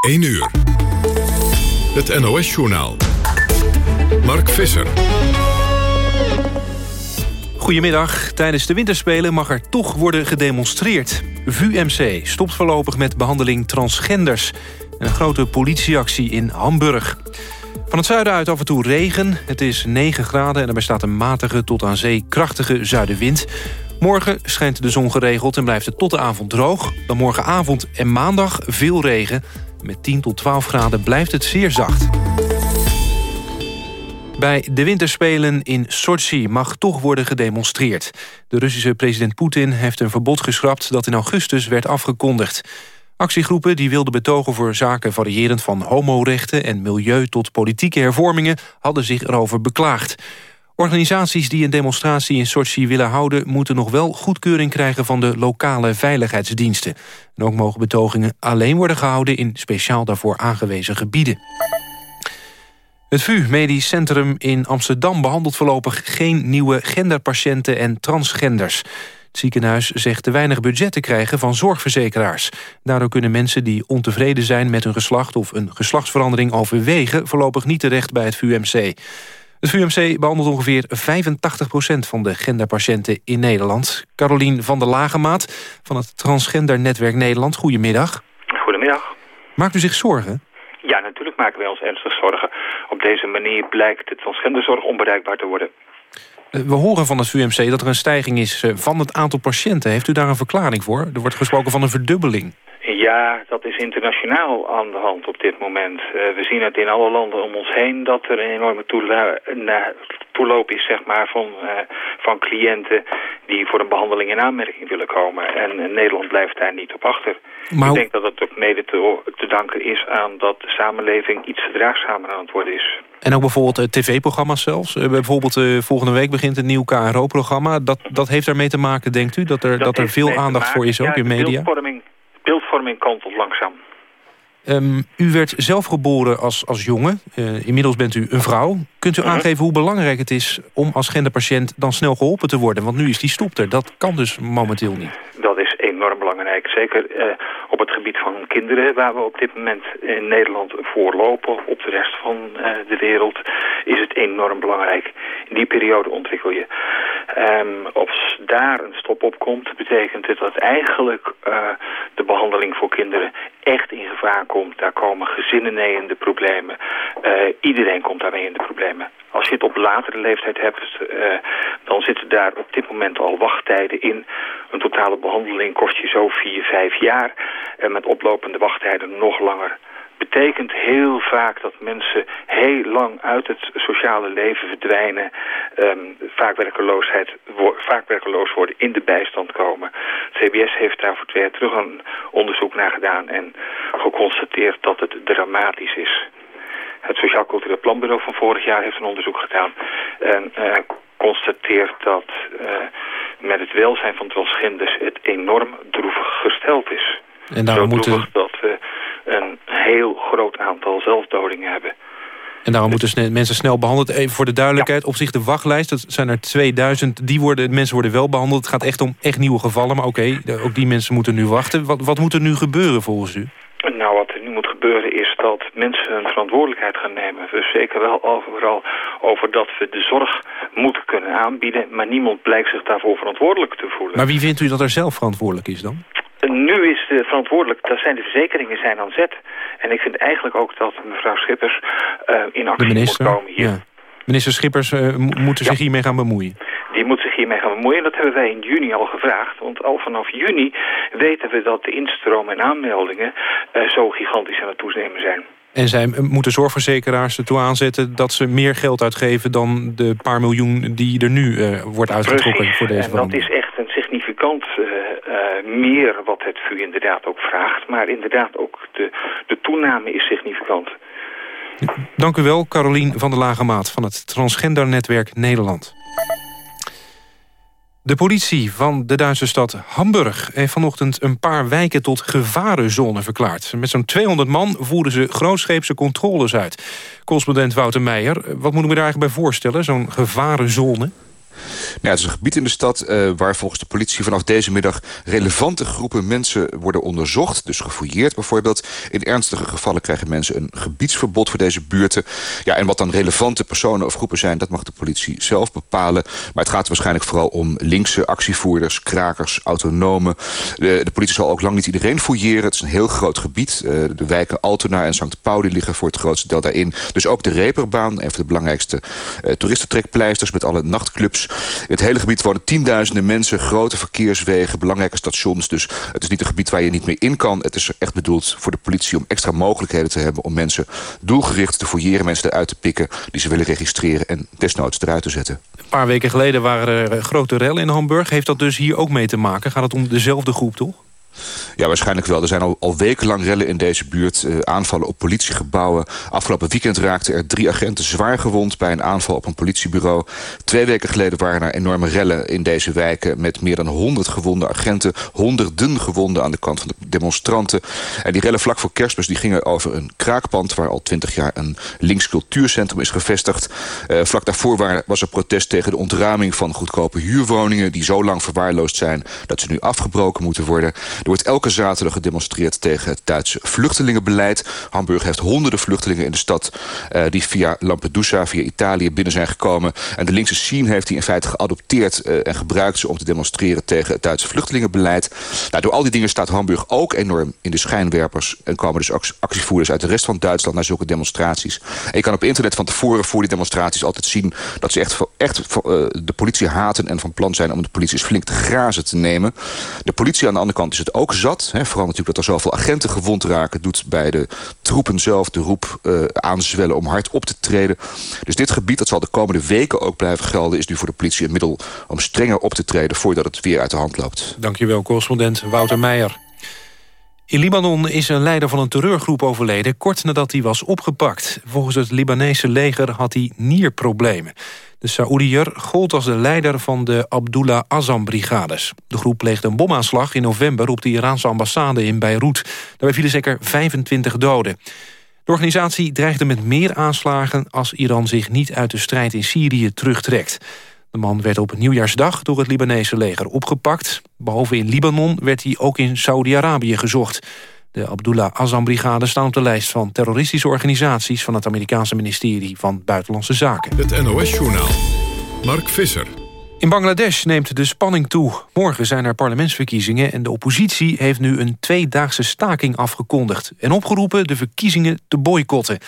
1 uur. Het NOS-journaal. Mark Visser. Goedemiddag. Tijdens de winterspelen mag er toch worden gedemonstreerd. VUMC stopt voorlopig met behandeling transgenders. Een grote politieactie in Hamburg. Van het zuiden uit af en toe regen. Het is 9 graden en er bestaat een matige tot aan zee krachtige zuidenwind. Morgen schijnt de zon geregeld en blijft het tot de avond droog. Dan morgenavond en maandag veel regen. Met 10 tot 12 graden blijft het zeer zacht. Bij de winterspelen in Sochi mag toch worden gedemonstreerd. De Russische president Poetin heeft een verbod geschrapt... dat in augustus werd afgekondigd. Actiegroepen die wilden betogen voor zaken variërend van homorechten... en milieu tot politieke hervormingen hadden zich erover beklaagd. Organisaties die een demonstratie in Sochi willen houden... moeten nog wel goedkeuring krijgen van de lokale veiligheidsdiensten. En ook mogen betogingen alleen worden gehouden... in speciaal daarvoor aangewezen gebieden. Het VU Medisch Centrum in Amsterdam behandelt voorlopig geen nieuwe genderpatiënten en transgenders. Het ziekenhuis zegt te weinig budget te krijgen van zorgverzekeraars. Daardoor kunnen mensen die ontevreden zijn met hun geslacht of een geslachtsverandering overwegen voorlopig niet terecht bij het VUMC. Het VUMC behandelt ongeveer 85% van de genderpatiënten in Nederland. Carolien van der Lagemaat van het Transgender Netwerk Nederland. Goedemiddag. Goedemiddag. Maakt u zich zorgen? Ja, natuurlijk maken wij ons ernstig zorgen. Op deze manier blijkt de transgenderzorg onbereikbaar te worden. Eh, we horen van het VUMC dat er een stijging is eh, van het aantal patiënten. Heeft u daar een verklaring voor? Er wordt gesproken van een verdubbeling. Ja, dat is internationaal aan de hand op dit moment. Uh, we zien het in alle landen om ons heen dat er een enorme toeloop is zeg maar, van, van cliënten die voor een behandeling in aanmerking willen komen. En Nederland blijft daar niet op achter. Maar... Ik denk dat het ook mede te, te, danken is aan dat de samenleving iets verdraagzamer aan het worden is. En ook bijvoorbeeld tv-programma's zelfs. bijvoorbeeld volgende week begint een nieuw KRO-programma. Dat, dat heeft daarmee te maken, denkt u? Dat er, dat, dat er veel aandacht voor is ook in media? beeldvorming kantelt langzaam. Um, u werd zelf geboren als, als jongen. Uh, inmiddels bent u een vrouw. Kunt u aangeven hoe belangrijk het is om als genderpatiënt dan snel geholpen te worden? Want nu is die stopt er. Dat kan dus momenteel niet. Dat is enorm belangrijk. Zeker uh, op het gebied van kinderen, waar we op dit moment in Nederland voorlopen. Op de rest van uh, de wereld is het enorm belangrijk. In die periode ontwikkel je. Als daar een stop op komt, betekent het dat eigenlijk uh, de behandeling voor kinderen echt in gevaar komt. Daar komen gezinnen mee in de problemen. Iedereen komt daarmee in de problemen. Als je het op latere leeftijd hebt, uh, dan zitten daar op dit moment al wachttijden in. Een totale behandeling kost je zo 4, 5 jaar. En met oplopende wachttijden nog langer betekent heel vaak dat mensen heel lang uit het sociale leven verdwijnen. Um, vaak, werkeloosheid, vaak werkeloos worden, in de bijstand komen. CBS heeft daar voor twee jaar terug een onderzoek naar gedaan en geconstateerd dat het dramatisch is. Het Sociaal Cultureel Planbureau van vorig jaar heeft een onderzoek gedaan. En uh, constateert dat uh, met het welzijn van transgenders het enorm droevig gesteld is. En daarom moeten... dat we een heel groot aantal zelfdodingen hebben. En daarom moeten mensen snel behandeld. Even voor de duidelijkheid, op zich de wachtlijst, dat zijn er 2000. Die worden, mensen worden wel behandeld. Het gaat echt om echt nieuwe gevallen. Maar oké, ook die mensen moeten nu wachten. Wat, wat moet er nu gebeuren volgens u? Nou, wat er nu moet gebeuren is dat mensen hun verantwoordelijkheid gaan nemen. Dus zeker wel overal over dat we de zorg moeten kunnen aanbieden. Maar niemand blijkt zich daarvoor verantwoordelijk te voelen. Maar wie vindt u dat er zelf verantwoordelijk is dan? Nu is de verantwoordelijk, dat zijn de verzekeringen zijn aan zet. En ik vind eigenlijk ook dat mevrouw Schippers uh, in actie moet komen hier. Ja. Minister Schippers uh, moet zich hiermee gaan bemoeien. Die moet zich hiermee gaan bemoeien. Dat hebben wij in juni al gevraagd. Want al vanaf juni weten we dat de instroom en aanmeldingen uh, zo gigantisch aan het toenemen zijn. En zij moeten zorgverzekeraars ertoe aanzetten dat ze meer geld uitgeven dan de paar miljoen die er nu uh, wordt uitgetrokken voor deze en dat is echt een significant uh, uh, meer wat het VU inderdaad ook vraagt. Maar inderdaad ook de, de toename is significant. Dank u wel, Carolien van der Lagemaat van het Transgendernetwerk Nederland. De politie van de Duitse stad Hamburg heeft vanochtend een paar wijken tot gevarenzone verklaard. Met zo'n 200 man voerden ze grootscheepse controles uit. Correspondent Wouter Meijer, wat moet ik me daar eigenlijk bij voorstellen, zo'n gevarenzone? Nou, het is een gebied in de stad uh, waar volgens de politie vanaf deze middag relevante groepen mensen worden onderzocht. Dus gefouilleerd bijvoorbeeld. In ernstige gevallen krijgen mensen een gebiedsverbod voor deze buurten. Ja, en wat dan relevante personen of groepen zijn, dat mag de politie zelf bepalen. Maar het gaat waarschijnlijk vooral om linkse actievoerders, krakers, autonomen. De, de politie zal ook lang niet iedereen fouilleren. Het is een heel groot gebied. Uh, de wijken Altona en St. Pauli liggen voor het grootste deel daarin. Dus ook de Reperbaan, een van de belangrijkste uh, toeristentrekpleisters met alle nachtclubs. In het hele gebied wonen tienduizenden mensen, grote verkeerswegen, belangrijke stations. Dus het is niet een gebied waar je niet meer in kan. Het is echt bedoeld voor de politie om extra mogelijkheden te hebben... om mensen doelgericht te fouilleren, mensen eruit te pikken... die ze willen registreren en desnoods eruit te zetten. Een paar weken geleden waren er grote rellen in Hamburg. Heeft dat dus hier ook mee te maken? Gaat het om dezelfde groep, toch? Ja, waarschijnlijk wel. Er zijn al, al wekenlang rellen in deze buurt. Uh, aanvallen op politiegebouwen. Afgelopen weekend raakten er drie agenten zwaar gewond... bij een aanval op een politiebureau. Twee weken geleden waren er enorme rellen in deze wijken... met meer dan 100 gewonde agenten. Honderden gewonden aan de kant van de demonstranten. En die rellen vlak voor kerstmis die gingen over een kraakpand... waar al twintig jaar een links cultuurcentrum is gevestigd. Uh, vlak daarvoor waren, was er protest tegen de ontraming van goedkope huurwoningen... die zo lang verwaarloosd zijn dat ze nu afgebroken moeten worden. Er wordt elke zaterdag gedemonstreerd tegen het Duitse vluchtelingenbeleid. Hamburg heeft honderden vluchtelingen in de stad... Uh, die via Lampedusa, via Italië binnen zijn gekomen. En de linkse scene heeft die in feite geadopteerd... Uh, en gebruikt ze om te demonstreren tegen het Duitse vluchtelingenbeleid. Nou, door al die dingen staat Hamburg ook enorm in de schijnwerpers... en komen dus actievoerders uit de rest van Duitsland naar zulke demonstraties. En je kan op internet van tevoren voor die demonstraties altijd zien... dat ze echt, echt uh, de politie haten en van plan zijn om de politie flink te grazen te nemen. De politie aan de andere kant is het ook zat. Hè, vooral natuurlijk dat er zoveel agenten gewond raken... doet bij de troepen zelf de roep uh, aanzwellen om hard op te treden. Dus dit gebied, dat zal de komende weken ook blijven gelden... is nu voor de politie een middel om strenger op te treden... voordat het weer uit de hand loopt. Dankjewel, correspondent Wouter Meijer. In Libanon is een leider van een terreurgroep overleden... kort nadat hij was opgepakt. Volgens het Libanese leger had hij nierproblemen. De Saoediër gold als de leider van de Abdullah Azam-brigades. De groep pleegde een bomaanslag in november op de Iraanse ambassade in Beirut. Daarbij vielen zeker 25 doden. De organisatie dreigde met meer aanslagen als Iran zich niet uit de strijd in Syrië terugtrekt. De man werd op nieuwjaarsdag door het Libanese leger opgepakt. Behalve in Libanon werd hij ook in Saudi-Arabië gezocht. De Abdullah Azam-brigade staan op de lijst van terroristische organisaties... van het Amerikaanse ministerie van Buitenlandse Zaken. Het NOS-journaal. Mark Visser. In Bangladesh neemt de spanning toe. Morgen zijn er parlementsverkiezingen... en de oppositie heeft nu een tweedaagse staking afgekondigd... en opgeroepen de verkiezingen te boycotten.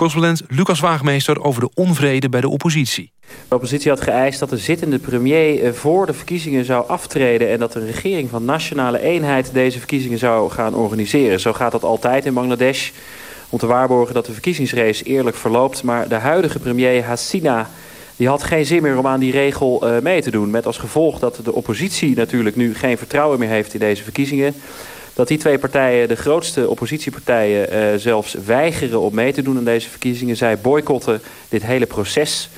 Correspondent Lucas Waagmeester over de onvrede bij de oppositie. De oppositie had geëist dat de zittende premier eh, voor de verkiezingen zou aftreden... en dat de regering van Nationale Eenheid deze verkiezingen zou gaan organiseren. Zo gaat dat altijd in Bangladesh om te waarborgen dat de verkiezingsrace eerlijk verloopt. Maar de huidige premier Hasina die had geen zin meer om aan die regel uh, mee te doen. Met als gevolg dat de oppositie natuurlijk nu geen vertrouwen meer heeft in deze verkiezingen dat die twee partijen, de grootste oppositiepartijen, uh, zelfs weigeren om mee te doen aan deze verkiezingen. Zij boycotten dit hele proces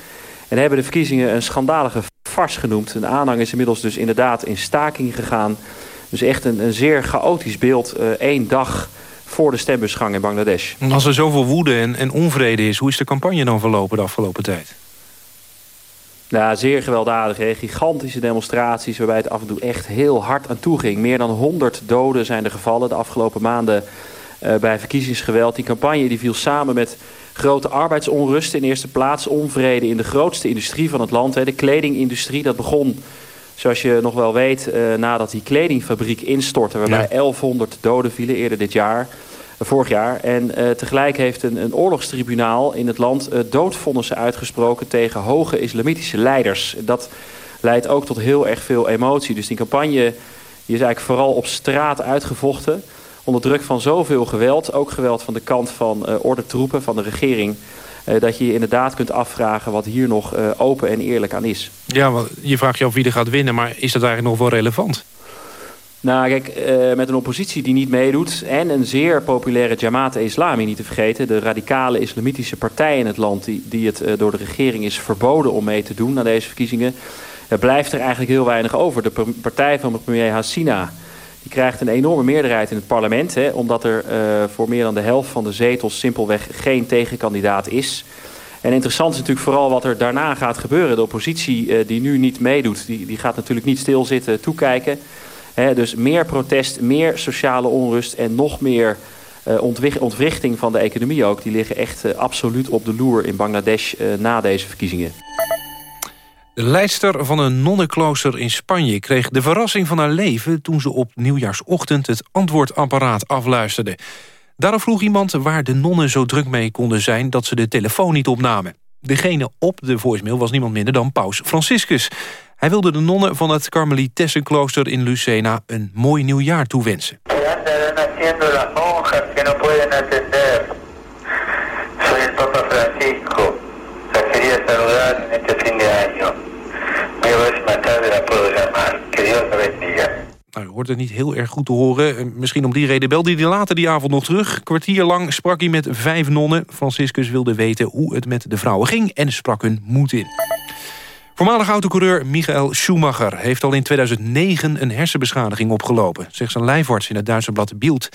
en hebben de verkiezingen een schandalige fars genoemd. Een aanhang is inmiddels dus inderdaad in staking gegaan. Dus echt een, een zeer chaotisch beeld, uh, één dag voor de stembusgang in Bangladesh. Als er zoveel woede en, en onvrede is, hoe is de campagne dan verlopen de afgelopen tijd? Ja, zeer gewelddadig. Hè? Gigantische demonstraties waarbij het af en toe echt heel hard aan toe ging. Meer dan 100 doden zijn er gevallen de afgelopen maanden uh, bij verkiezingsgeweld. Die campagne die viel samen met grote arbeidsonrust. In eerste plaats onvrede in de grootste industrie van het land. Hè? De kledingindustrie, dat begon, zoals je nog wel weet, uh, nadat die kledingfabriek instortte. Waarbij ja. 1100 doden vielen eerder dit jaar vorig jaar. En uh, tegelijk heeft een, een oorlogstribunaal in het land uh, doodvonnissen uitgesproken tegen hoge islamitische leiders. Dat leidt ook tot heel erg veel emotie. Dus die campagne die is eigenlijk vooral op straat uitgevochten. Onder druk van zoveel geweld, ook geweld van de kant van uh, ordentroepen, van de regering. Dat je je inderdaad kunt afvragen wat hier nog open en eerlijk aan is. Ja, je vraagt je af wie er gaat winnen, maar is dat eigenlijk nog wel relevant? Nou, kijk, uh, met een oppositie die niet meedoet... en een zeer populaire Jamaat-e-Islami niet te vergeten... de radicale islamitische partij in het land... die, die het uh, door de regering is verboden om mee te doen aan deze verkiezingen... Uh, blijft er eigenlijk heel weinig over. De partij van premier Hassina die krijgt een enorme meerderheid in het parlement... Hè, omdat er voor meer dan de helft van de zetels simpelweg geen tegenkandidaat is... En interessant is natuurlijk vooral wat er daarna gaat gebeuren. De oppositie die nu niet meedoet, die, die gaat natuurlijk niet stilzitten toekijken. Dus meer protest, meer sociale onrust en nog meer ontwrichting van de economie ook. Die liggen echt absoluut op de loer in Bangladesh na deze verkiezingen. De leidster van een nonnenklooster in Spanje kreeg de verrassing van haar leven... toen ze op nieuwjaarsochtend het antwoordapparaat afluisterde. Daarop vroeg iemand waar de nonnen zo druk mee konden zijn... dat ze de telefoon niet opnamen. Degene op de voicemail was niemand minder dan paus Franciscus. Hij wilde de nonnen van het Karmelitessenklooster in Lucena... een mooi nieuwjaar toewensen. Nou, hoort het niet heel erg goed te horen. Eh, misschien om die reden belde hij later die avond nog terug. Kwartier lang sprak hij met vijf nonnen. Franciscus wilde weten hoe het met de vrouwen ging... en sprak hun moed in. Voormalig autocoureur Michael Schumacher heeft al in 2009 een hersenbeschadiging opgelopen, zegt zijn lijfarts in het Duitse blad Bild.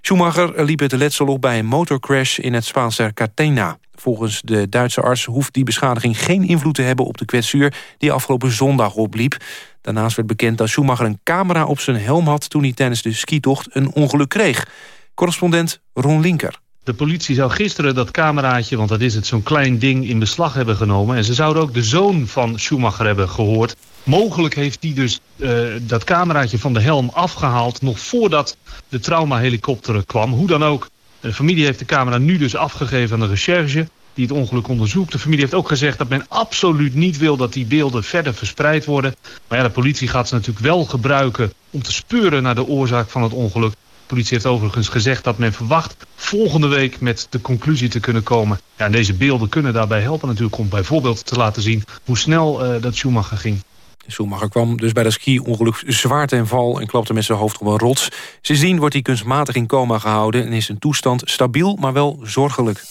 Schumacher liep het letsel op bij een motorcrash in het Spaanse Catena. Volgens de Duitse arts hoeft die beschadiging geen invloed te hebben op de kwetsuur die afgelopen zondag opliep. Daarnaast werd bekend dat Schumacher een camera op zijn helm had toen hij tijdens de skitocht een ongeluk kreeg. Correspondent Ron Linker. De politie zou gisteren dat cameraatje, want dat is het, zo'n klein ding in beslag hebben genomen. En ze zouden ook de zoon van Schumacher hebben gehoord. Mogelijk heeft hij dus uh, dat cameraatje van de helm afgehaald... nog voordat de traumahelikopter kwam. Hoe dan ook, de familie heeft de camera nu dus afgegeven aan de recherche... die het ongeluk onderzoekt. De familie heeft ook gezegd dat men absoluut niet wil... dat die beelden verder verspreid worden. Maar ja, de politie gaat ze natuurlijk wel gebruiken... om te speuren naar de oorzaak van het ongeluk. De politie heeft overigens gezegd dat men verwacht volgende week met de conclusie te kunnen komen. Ja, deze beelden kunnen daarbij helpen natuurlijk om bijvoorbeeld te laten zien hoe snel uh, dat Schumacher ging. Schumacher kwam dus bij dat ski-ongeluk zwaar ten val... en klapte met zijn hoofd op een rots. Sindsdien wordt hij kunstmatig in coma gehouden... en is zijn toestand stabiel, maar wel zorgelijk.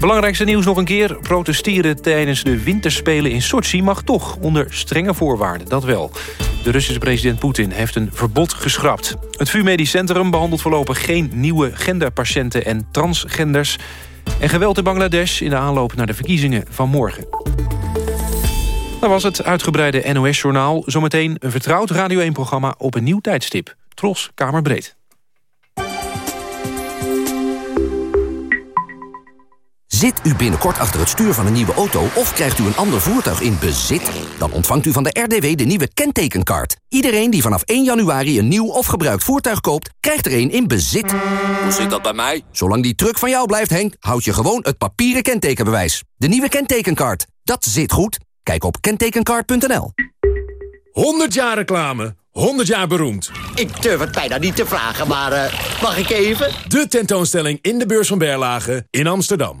Belangrijkste nieuws nog een keer. Protesteren tijdens de winterspelen in Sochi mag toch, onder strenge voorwaarden, dat wel. De Russische president Poetin heeft een verbod geschrapt. Het VU Medisch Centrum behandelt voorlopig geen nieuwe genderpatiënten en transgenders. En geweld in Bangladesh in de aanloop naar de verkiezingen van morgen. Dat was het uitgebreide NOS-journaal. Zometeen een vertrouwd Radio 1-programma op een nieuw tijdstip. Tros Kamerbreed. Zit u binnenkort achter het stuur van een nieuwe auto of krijgt u een ander voertuig in bezit? Dan ontvangt u van de RDW de nieuwe kentekenkaart. Iedereen die vanaf 1 januari een nieuw of gebruikt voertuig koopt, krijgt er een in bezit. Hoe zit dat bij mij? Zolang die truck van jou blijft, Henk, houd je gewoon het papieren kentekenbewijs. De nieuwe kentekenkaart. Dat zit goed. Kijk op kentekenkaart.nl. 100 jaar reclame, 100 jaar beroemd. Ik durf het bijna niet te vragen, maar uh, mag ik even? De tentoonstelling in de beurs van Berlage in Amsterdam.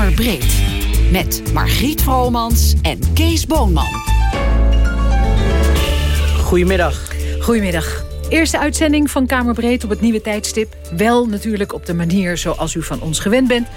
Kamerbreed met Margriet Vromans en Kees Boonman. Goedemiddag. Goedemiddag. Eerste uitzending van Kamerbreed op het nieuwe tijdstip. Wel natuurlijk op de manier zoals u van ons gewend bent.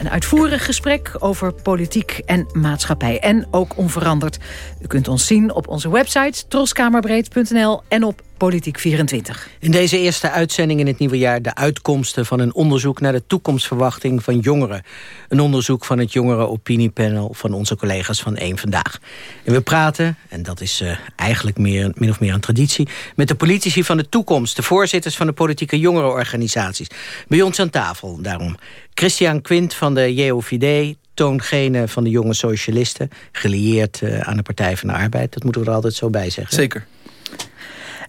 Een uitvoerig gesprek over politiek en maatschappij. En ook onveranderd. U kunt ons zien op onze website troskamerbreed.nl en op Politiek 24. In deze eerste uitzending in het nieuwe jaar... de uitkomsten van een onderzoek naar de toekomstverwachting van jongeren. Een onderzoek van het jongerenopiniepanel van onze collega's van Eén Vandaag. En we praten, en dat is uh, eigenlijk meer, min of meer een traditie... met de politici van de toekomst, de voorzitters van de politieke jongerenorganisaties. Bij ons aan tafel daarom. Christian Quint van de JOVD, Toon Gene van de Jonge Socialisten... gelieerd uh, aan de Partij van de Arbeid. Dat moeten we er altijd zo bij zeggen. Zeker.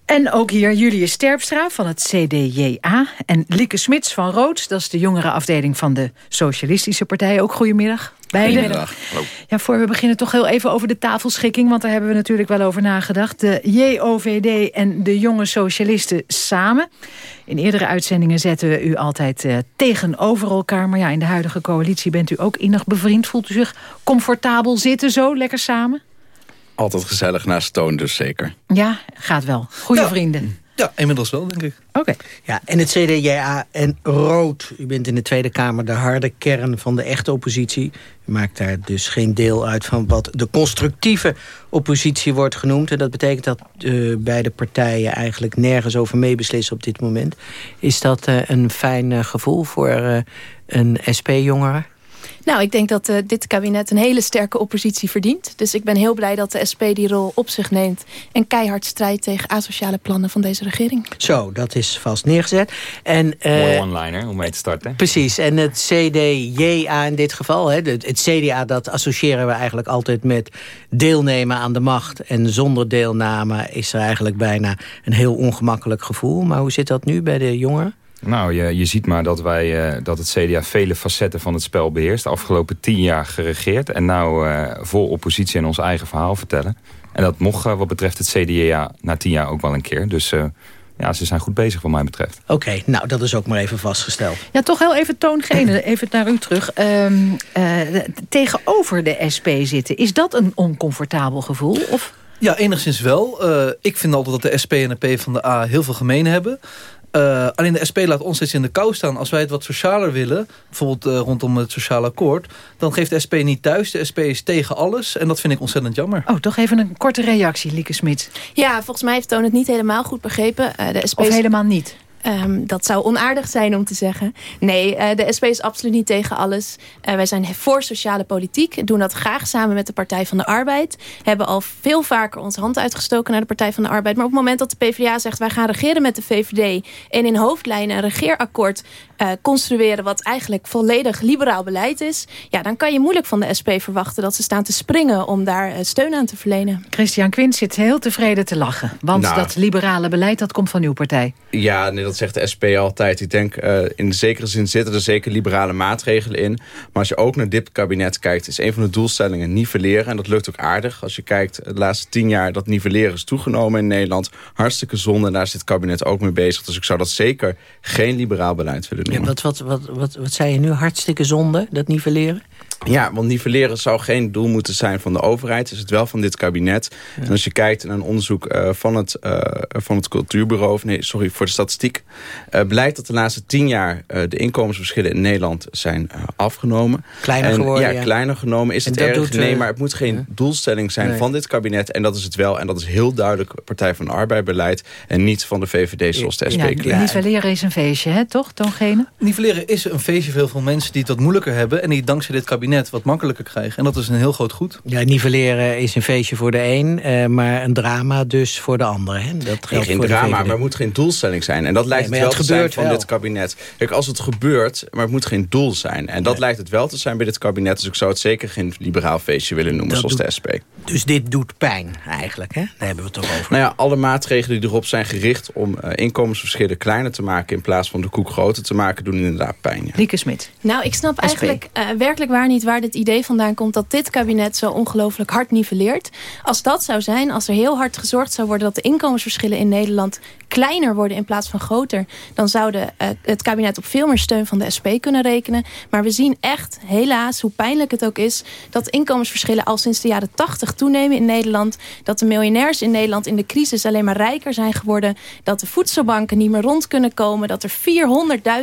En ook hier Julius Sterpstra van het CDJA. En Lieke Smits van Roods, dat is de jongere afdeling van de Socialistische Partij. Ook goedemiddag. Beide. Goedemiddag. Ja, voor we beginnen toch heel even over de tafelschikking. Want daar hebben we natuurlijk wel over nagedacht. De JOVD en de jonge socialisten samen. In eerdere uitzendingen zetten we u altijd uh, tegenover elkaar. Maar ja, in de huidige coalitie bent u ook innig bevriend. Voelt u zich comfortabel zitten zo, lekker samen? Altijd gezellig naast Toon, dus zeker. Ja, gaat wel. Goede vrienden. Ja, inmiddels wel, denk ik. Oké. Ja, en het CDA en Rood. U bent in de Tweede Kamer de harde kern van de echte oppositie. U maakt daar dus geen deel uit van wat de constructieve oppositie wordt genoemd. En dat betekent dat uh, beide partijen eigenlijk nergens over meebeslissen op dit moment. Is dat uh, een fijn uh, gevoel voor een SP-jongere? Nou, ik denk dat uh, dit kabinet een hele sterke oppositie verdient. Dus ik ben heel blij dat de SP die rol op zich neemt... en keihard strijdt tegen asociale plannen van deze regering. Zo, dat is vast neergezet. En, uh, Mooi one-liner om mee te starten. Precies, en het CDJA in dit geval... Hè, het, het CDA, dat associëren we eigenlijk altijd met deelnemen aan de macht. En zonder deelname is er eigenlijk bijna een heel ongemakkelijk gevoel. Maar hoe zit dat nu bij de jongeren? Nou, je, je ziet maar dat, wij, uh, dat het CDA vele facetten van het spel beheerst. De afgelopen tien jaar geregeerd. En nou uh, vol oppositie en ons eigen verhaal vertellen. En dat mocht uh, wat betreft het CDA na tien jaar ook wel een keer. Dus ja, ze zijn goed bezig wat mij betreft. Oké, okay, nou dat is ook maar even vastgesteld. Ja, toch heel even toongene, even naar u terug. Um, tegenover de SP zitten, is dat een oncomfortabel gevoel? Of... Ja, enigszins wel. ik vind altijd dat de SP en de P van de A heel veel gemeen hebben. Uh, alleen de SP laat ons steeds in de kou staan. Als wij het wat socialer willen, bijvoorbeeld uh, rondom het sociale akkoord... dan geeft de SP niet thuis. De SP is tegen alles en dat vind ik ontzettend jammer. Oh, toch even een korte reactie, Lieke Smit. Ja, volgens mij heeft Toon het niet helemaal goed begrepen. Uh, de SP of helemaal niet? Um, dat zou onaardig zijn om te zeggen. Nee, uh, de SP is absoluut niet tegen alles. Uh, wij zijn voor sociale politiek. Doen dat graag samen met de Partij van de Arbeid. Hebben al veel vaker onze hand uitgestoken naar de Partij van de Arbeid. Maar op het moment dat de PvdA zegt... wij gaan regeren met de VVD... en in hoofdlijnen een regeerakkoord uh, construeren... wat eigenlijk volledig liberaal beleid is... ja, dan kan je moeilijk van de SP verwachten... dat ze staan te springen om daar steun aan te verlenen. Christian Quint zit heel tevreden te lachen. Want nou. dat liberale beleid, dat komt van uw partij. Ja, nee, dat zegt de SP altijd. Ik denk, uh, in zekere zin zitten er zeker liberale maatregelen in. Maar als je ook naar dit kabinet kijkt... is een van de doelstellingen nivelleren. En dat lukt ook aardig. Als je kijkt, de laatste tien jaar dat nivelleren is toegenomen in Nederland. Hartstikke zonde. En daar is dit kabinet ook mee bezig. Dus ik zou dat zeker geen liberaal beleid willen noemen. Ja, wat, wat, wat, wat, wat zei je nu? Hartstikke zonde, dat nivelleren? Ja, want nivelleren zou geen doel moeten zijn van de overheid. Is het wel van dit kabinet. Ja. En als je kijkt naar een onderzoek uh, van, het, uh, van het cultuurbureau... Of nee, sorry, voor de statistiek... Uh, blijkt dat de laatste tien jaar de inkomensverschillen in Nederland zijn afgenomen. Kleiner en, geworden, ja, kleiner genomen. Is en het erg? Doet, nee, maar het moet geen ja. doelstelling zijn nee. van dit kabinet. En dat is het wel. En dat is heel duidelijk Partij van de Arbeid beleid. En niet van de VVD zoals de SP. Ja, nivelleren is een feestje, hè, toch, Toongene? Nivelleren is een feestje voor heel veel mensen die het wat moeilijker hebben... en die dankzij dit kabinet wat makkelijker krijgen. En dat is een heel groot goed. Ja, nivelleren is een feestje voor de een, uh, maar een drama dus voor de ander. Hè? Dat geldt nee, geen voor drama, maar het moet geen doelstelling zijn. En dat lijkt nee, het wel het te zijn van wel. dit kabinet. Kijk, als het gebeurt, maar het moet geen doel zijn. En dat nee. lijkt het wel te zijn bij dit kabinet. Dus ik zou het zeker geen liberaal feestje willen noemen, dat zoals doet, de SP. Dus dit doet pijn eigenlijk, hè? Daar hebben we het toch over. Nou ja, alle maatregelen die erop zijn gericht om uh, inkomensverschillen kleiner te maken... in plaats van de koek groter te maken, doen inderdaad pijn. Ja. Lieke Smit. Nou, ik snap SP. eigenlijk uh, werkelijk waar niet waar dit idee vandaan komt... dat dit kabinet zo ongelooflijk hard nivelleert. Als dat zou zijn, als er heel hard gezorgd zou worden... dat de inkomensverschillen in Nederland kleiner worden in plaats van groter... dan zou de, uh, het kabinet op veel meer steun van de SP kunnen rekenen. Maar we zien echt, helaas, hoe pijnlijk het ook is... dat inkomensverschillen al sinds de jaren 80 toenemen in Nederland. Dat de miljonairs in Nederland in de crisis alleen maar rijker zijn geworden. Dat de voedselbanken niet meer rond kunnen komen. Dat er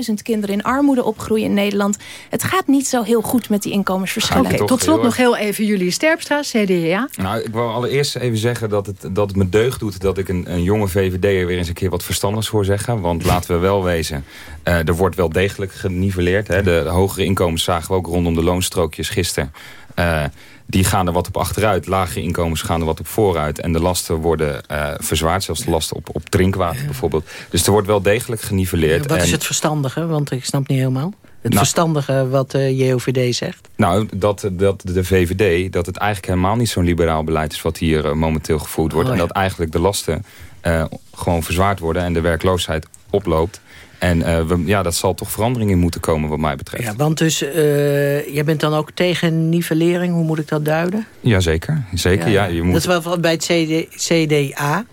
400.000 kinderen in armoede opgroeien in Nederland. Het gaat niet zo heel goed met die inkomensverschillen. Oké, okay, tot slot nog heel even jullie Sterpstra, CDA. Nou, ik wil allereerst even zeggen dat het, dat het me deugd doet... dat ik een, een jonge VVD'er weer eens een keer wat verstandigs voor zeggen. Want laten we wel wezen, uh, er wordt wel degelijk geniveleerd. Hè. De, de, hogere inkomens zagen we ook rondom de loonstrookjes gisteren. Uh, die gaan er wat op achteruit. Lage inkomens gaan er wat op vooruit. En de lasten worden uh, verzwaard. Zelfs de lasten op, op drinkwater ja. bijvoorbeeld. Dus er wordt wel degelijk geniveleerd. Ja, wat en... is het verstandige? Want ik snap niet helemaal. Het nou, verstandige wat de uh, JOVD zegt? Nou, dat, dat de VVD, dat het eigenlijk helemaal niet zo'n liberaal beleid is... wat hier uh, momenteel gevoerd wordt. Oh, ja. En dat eigenlijk de lasten uh, gewoon verzwaard worden... en de werkloosheid oploopt. En uh, we, ja, dat zal toch verandering in moeten komen wat mij betreft. Ja, want dus, uh, jij bent dan ook tegen nivellering, hoe moet ik dat duiden? Jazeker, zeker. Ja, ja. je moet... Dat is wel bij het CD, CDA.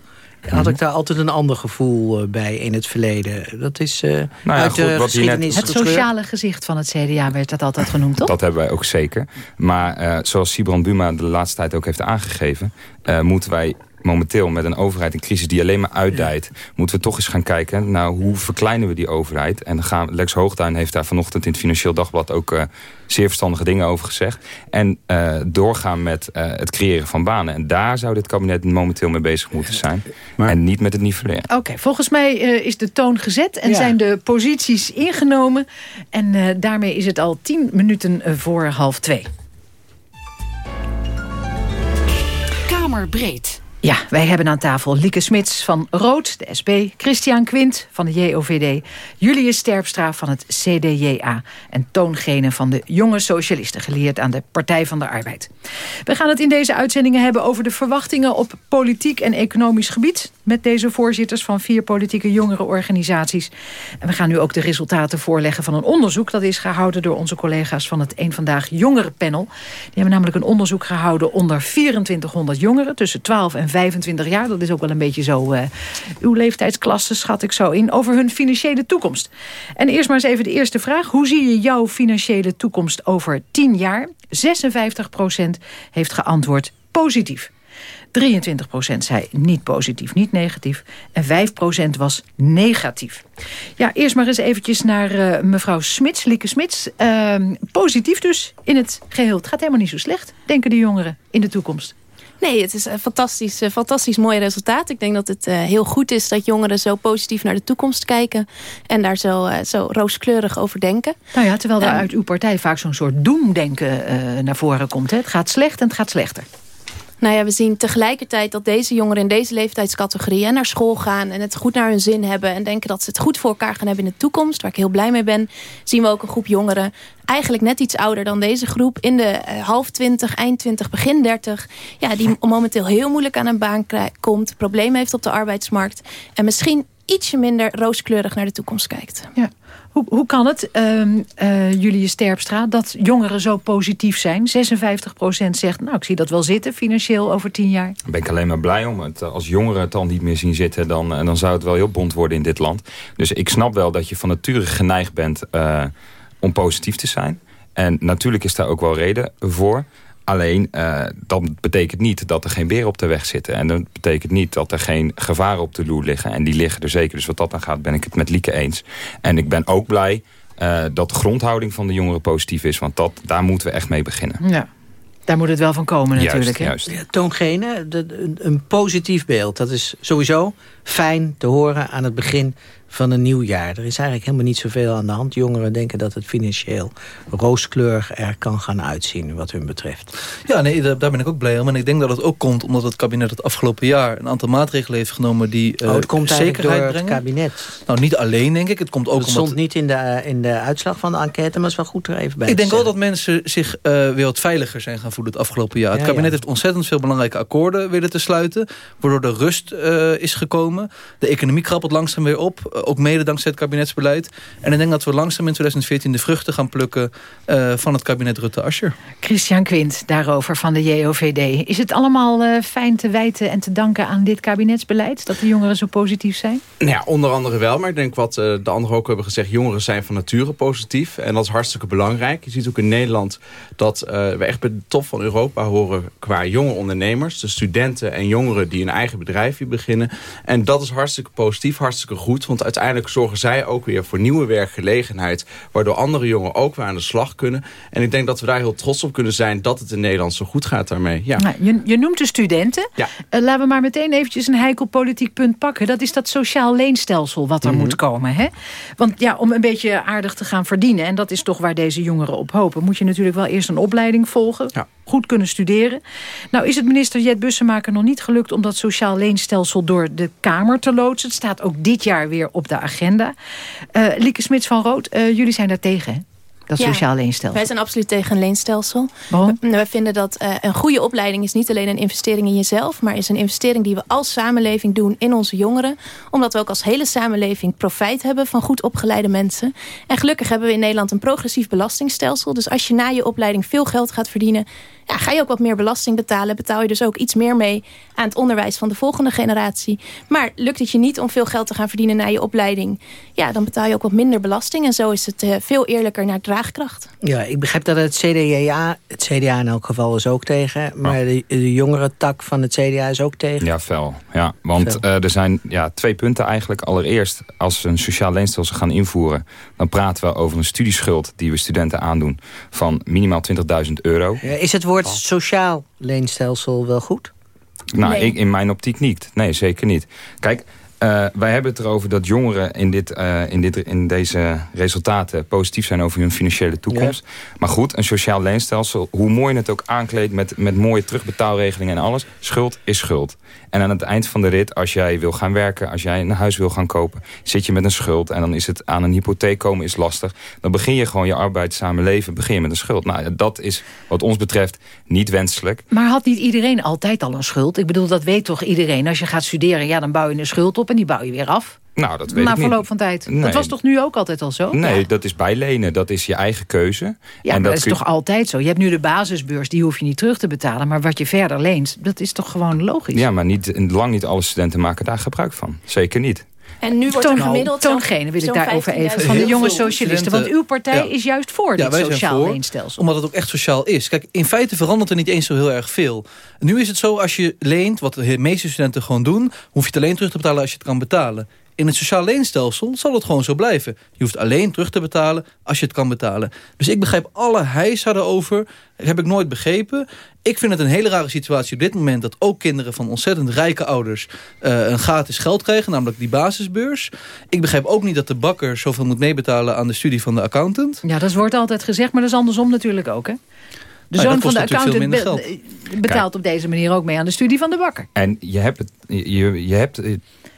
Had ik daar altijd een ander gevoel eh, bij in het verleden. Dat is uh, nou ja, uit de geschiedenis Het sociale gezicht van het CDA werd dat altijd genoemd, toch? Dat hebben wij ook zeker. Maar uh, zoals Sibrand Buma de laatste tijd ook heeft aangegeven... moeten wij momenteel met een overheid in crisis die alleen maar uitdijt... moeten we toch eens gaan kijken naar hoe verkleinen we die overheid. En gaan, Lex Hoogduin heeft daar vanochtend in het Financieel Dagblad... ook uh, zeer verstandige dingen over gezegd. En uh, doorgaan met uh, het creëren van banen. En daar zou dit kabinet momenteel mee bezig moeten zijn. Maar... En niet met het nivelleren. Oké, volgens mij is de toon gezet en ja. zijn de posities ingenomen. En daarmee is het al tien minuten voor half twee. Kamerbreed. Ja, wij hebben aan tafel Lieke Smits van Rood, de SP... Christian Quint van de JOVD... Julius Sterpstra van het CDJA... en Toon Gene van de Jonge Socialisten... geleerd aan de Partij van de Arbeid. We gaan het in deze uitzendingen hebben over de verwachtingen... op politiek en economisch gebied... met deze voorzitters van vier politieke jongerenorganisaties. En we gaan nu ook de resultaten voorleggen van een onderzoek... dat is gehouden door onze collega's van het Eén Vandaag Jongerenpanel. Die hebben namelijk een onderzoek gehouden onder 2400 jongeren... tussen 12 en 25 jaar. Dat is ook wel een beetje zo uh, uw leeftijdsklasse, schat ik zo in. Over hun financiële toekomst. En eerst maar eens even de eerste vraag. Hoe zie je jouw financiële toekomst over 10 jaar? 56% heeft geantwoord positief. 23% zei niet positief, niet negatief. En 5% was negatief. Ja, eerst maar eens eventjes naar uh, mevrouw Smits, Lieke Smits. Uh, positief dus in het geheel. Het gaat helemaal niet zo slecht, denken de jongeren in de toekomst. Nee, het is een fantastisch, fantastisch mooi resultaat. Ik denk dat het uh, heel goed is dat jongeren zo positief naar de toekomst kijken. En daar zo, zo rooskleurig over denken. Nou ja, terwijl er uit uw partij vaak zo'n soort doemdenken naar voren komt. Hè? Het gaat slecht en het gaat slechter. Nou ja, we zien tegelijkertijd dat deze jongeren in deze leeftijdscategorie naar school gaan en het goed naar hun zin hebben en denken dat ze het goed voor elkaar gaan hebben in de toekomst, waar ik heel blij mee ben, zien we ook een groep jongeren, eigenlijk net iets ouder dan deze groep, in de uh, half twintig, eind twintig, begin dertig, ja, die momenteel heel moeilijk aan een baan komt, problemen heeft op de arbeidsmarkt en misschien ietsje minder rooskleurig naar de toekomst kijkt. Ja. Hoe, hoe kan het, uh, uh, Julius Sterpstra, dat jongeren zo positief zijn? 56% zegt, nou, ik zie dat wel zitten financieel over tien jaar. Daar ben ik alleen maar blij om. Het, als jongeren het al niet meer zien zitten, dan, dan zou het wel heel bond worden in dit land. Dus ik snap wel dat je van nature geneigd bent uh, om positief te zijn. En natuurlijk is daar ook wel reden voor. Alleen, uh, dat betekent niet dat er geen beren op de weg zitten. En dat betekent niet dat er geen gevaren op de loer liggen. En die liggen er zeker. Dus wat dat dan gaat, ben ik het met Lieke eens. En ik ben ook blij uh, dat de grondhouding van de jongeren positief is. Want dat, daar moeten we echt mee beginnen. Ja. Daar moet het wel van komen natuurlijk. Juist, juist. Ja, toongene, een, een positief beeld. Dat is sowieso fijn te horen aan het begin van een nieuw jaar. Er is eigenlijk helemaal niet zoveel aan de hand. Jongeren denken dat het financieel rooskleurig er kan gaan uitzien wat hun betreft. Ja, nee, daar, ben ik ook blij om. En ik denk dat het ook komt omdat het kabinet het afgelopen jaar... een aantal maatregelen heeft genomen die uh, oh, het komt zekerheid door brengen. het kabinet. Nou, niet alleen denk ik. Het komt ook het stond niet in de, in de uitslag van de enquête, maar het is wel goed er even bij Ik denk wel dat mensen zich uh, weer wat veiliger zijn gaan voelen het afgelopen jaar. Ja, het kabinet ja. heeft ontzettend veel belangrijke akkoorden willen te sluiten. Waardoor de rust uh, is gekomen. De economie krabbelt langzaam weer op. ook mede dankzij het kabinetsbeleid. En ik denk dat we langzaam in 2014 de vruchten gaan plukken... Uh, van het kabinet Rutte-Ascher. Christian Quint, daarover van de JOVD. Is het allemaal uh, fijn te wijten en te danken aan dit kabinetsbeleid? Dat de jongeren zo positief zijn? Nou ja, onder andere wel. Maar ik denk wat uh, de anderen ook hebben gezegd... jongeren zijn van nature positief. En dat is hartstikke belangrijk. Je ziet ook in Nederland dat we echt bij de top van Europa horen... qua jonge ondernemers. De studenten en jongeren die een eigen bedrijfje beginnen. En dat is hartstikke positief, hartstikke goed. Want uiteindelijk zorgen zij ook weer voor nieuwe werkgelegenheid... waardoor andere jongeren ook weer aan de slag kunnen. En ik denk dat we daar heel trots op kunnen zijn... dat het in Nederland zo goed gaat daarmee. Ja. Nou, je, je, noemt de studenten. Ja. Uh, laten we maar meteen eventjes een heikel politiek punt pakken. Dat is dat sociaal leenstelsel wat er mm -hmm. moet komen. Hè? Want ja, om een beetje aardig te gaan verdienen... en dat is toch waar deze jongeren op hopen... moet je natuurlijk wel eerst een opleiding volgen. Ja. Goed kunnen studeren. Nou is het minister Jet Bussemaker nog niet gelukt... om dat sociaal leenstelsel door de Kamer te loodsen. Het staat ook dit jaar weer op de agenda. Uh, Lieke Smits van Rood, uh, jullie zijn daar tegen, hè? Dat ja, sociaal leenstelsel. Wij zijn absoluut tegen een leenstelsel. Waarom? We, we vinden dat uh, een goede opleiding is niet alleen een investering in jezelf... maar is een investering die we als samenleving doen in onze jongeren. Omdat we ook als hele samenleving profijt hebben van goed opgeleide mensen. En gelukkig hebben we in Nederland een progressief belastingstelsel. Dus als je na je opleiding veel geld gaat verdienen ja, ga je ook wat meer belasting betalen. Betaal je dus ook iets meer mee aan het onderwijs van de volgende generatie. Maar lukt het je niet om veel geld te gaan verdienen naar je opleiding... ja, dan betaal je ook wat minder belasting. En zo is het uh, veel eerlijker naar draagkracht. Ja, ik begrijp dat het CDA, het CDA in elk geval is ook tegen... maar de, de jongere tak van het CDA is ook tegen. Ja, fel. Ja, want uh, er zijn ja, twee punten eigenlijk. Allereerst, als we een sociaal leenstelsel gaan invoeren... dan praten we over een studieschuld die we studenten aandoen... van minimaal 20.000 euro. Ja, is het woord sociaal leenstelsel wel goed? Nou, nee. ik, in mijn optiek niet. Nee, zeker niet. Kijk, uh, wij hebben het erover dat jongeren in, dit, uh, in, dit, in deze resultaten positief zijn over hun financiële toekomst. Ja. Maar goed, een sociaal leenstelsel, hoe mooi je het ook aankleedt met, met mooie terugbetaalregelingen en alles, schuld is schuld. En aan het eind van de rit, als jij wil gaan werken, als jij een huis wil gaan kopen, zit je met een schuld en dan is het aan een hypotheek komen is lastig. Dan begin je gewoon je arbeidszame leven, begin je met een schuld. Nou, dat is wat ons betreft niet wenselijk. Maar had niet iedereen altijd al een schuld? Ik bedoel, dat weet toch iedereen? Als je gaat studeren, ja, dan bouw je een schuld op en die bouw je weer af. Nou, dat weet Na ik verloop niet. van tijd. Nee. Dat was toch nu ook altijd al zo? Nee, ja. dat is bijlenen. Dat is je eigen keuze. Ja, en maar dat is je- toch altijd zo? Je hebt nu de basisbeurs, die hoef je niet terug te betalen. Maar wat je verder leent, dat is toch gewoon logisch? Ja, maar niet, lang niet alle studenten maken daar gebruik van. Zeker niet. En nu wordt Toon, er gemiddeld Toon zo'n- Gene wil ik daarover 15.000 even. Van de jonge socialisten. Want uw partij Ja. is juist voor Ja, dit sociaal voor, leenstelsel. Omdat het ook echt sociaal is. Kijk, in feite verandert er niet eens zo heel erg veel. Nu is het zo, als je leent, wat de meeste studenten gewoon doen... hoef je het alleen terug te betalen als je het kan betalen. In het sociaal leenstelsel zal het gewoon zo blijven. Je hoeft alleen terug te betalen als je het kan betalen. Dus ik begrijp alle heisa daarover. Dat heb ik nooit begrepen. Ik vind het een hele rare situatie op dit moment... dat ook kinderen van ontzettend rijke ouders... eh, een gratis geld krijgen, namelijk die basisbeurs. Ik begrijp ook niet dat de bakker zoveel moet meebetalen... aan de studie van de accountant. Ja, dat wordt altijd gezegd, maar dat is andersom natuurlijk ook, hè? De Nou, zoon dat van kost de natuurlijk veel accountant be- betaalt op deze manier ook mee aan de studie van de bakker. En je hebt het, je, je hebt,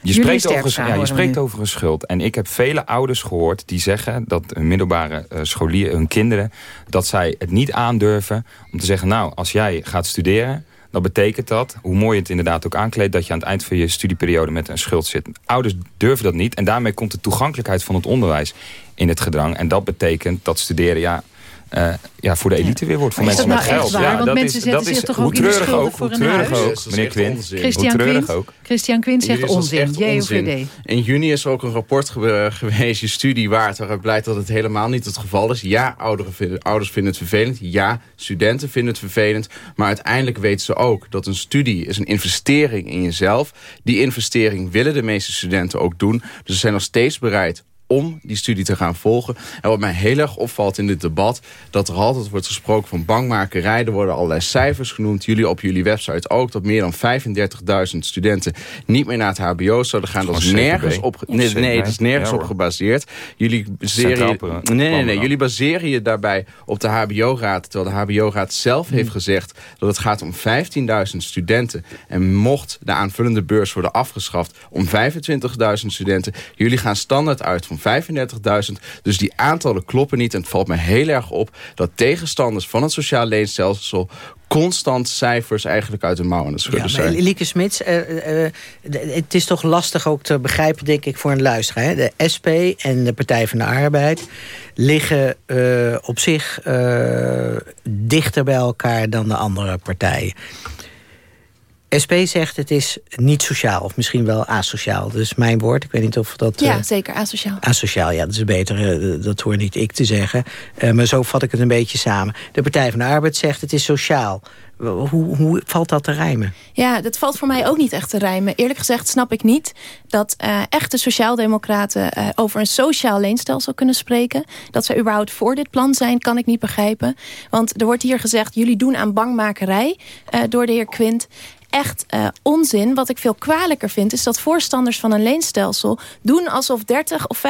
je spreekt, over, ja, je spreekt over een schuld. En ik heb vele ouders gehoord die zeggen dat hun middelbare eh, scholieren, hun kinderen, dat zij het niet aandurven om te zeggen, nou, als jij gaat studeren, dan betekent dat, hoe mooi je het inderdaad ook aankleedt, dat je aan het eind van je studieperiode met een schuld zit. Ouders durven dat niet en daarmee komt de toegankelijkheid van het onderwijs in het gedrang. En dat betekent dat studeren, ja, eh, ja, voor de elite weer wordt. Voor Maar is mensen dat met nou geld. echt waar? Ja, Want dat mensen is, zetten dat zich is, toch ook in de treurig schulden ook, voor hoe een treurig huis? ook, meneer Quint. Christian Quint, ook. Christian Quint zegt is onzin. onzin. In juni is er ook een rapport ge- geweest, je studie waard... waaruit blijkt dat het helemaal niet het geval is. Ja, ouderen vinden, ouders vinden het vervelend. Ja, studenten vinden het vervelend. Maar uiteindelijk weten ze ook dat een studie is een investering in jezelf. Die investering willen de meeste studenten ook doen. Dus ze zijn nog steeds bereid om die studie te gaan volgen. En wat mij heel erg opvalt in dit debat... dat er altijd wordt gesproken van bankmakerij. Er worden allerlei cijfers genoemd. Jullie op jullie website ook. Dat meer dan 35.000 studenten niet meer naar het hbo zouden gaan. Dat is Gewoon nergens op, nee, nee, dat is nergens Ja, op gebaseerd. Jullie baseren, nee, nee, nee, jullie baseren je daarbij op de hbo-raad. Terwijl de hbo-raad zelf heeft gezegd... dat het gaat om 15.000 studenten. En mocht de aanvullende beurs worden afgeschaft... om 25.000 studenten. Jullie gaan standaard uit van 35.000. Dus die aantallen kloppen niet. En het valt me heel erg op dat tegenstanders van het sociaal leenstelsel... constant cijfers eigenlijk uit de mouw aan het schudden Ja, zijn. Lieke Smits, eh, eh, d- het is toch lastig ook te begrijpen, denk ik, voor een luisteraar. Hè? De SP en de Partij van de Arbeid liggen eh, op zich eh, dichter bij elkaar dan de andere partijen. SP zegt het is niet sociaal, of misschien wel asociaal. Dat is mijn woord, ik weet niet of dat... Ja, eh, zeker, asociaal. Asociaal, ja, dat is beter. eh, dat hoor niet ik te zeggen. Eh, maar zo vat ik het een beetje samen. De Partij van de Arbeid zegt het is sociaal. Hoe, hoe valt dat te rijmen? Ja, dat valt voor mij ook niet echt te rijmen. Eerlijk gezegd snap ik niet dat echte sociaaldemocraten eh, over een sociaal leenstelsel kunnen spreken. Dat ze überhaupt voor dit plan zijn, kan ik niet begrijpen. Want er wordt hier gezegd, jullie doen aan bangmakerij door de heer Quint echt eh, onzin. Wat ik veel kwalijker vind, is dat voorstanders van een leenstelsel doen alsof 30 of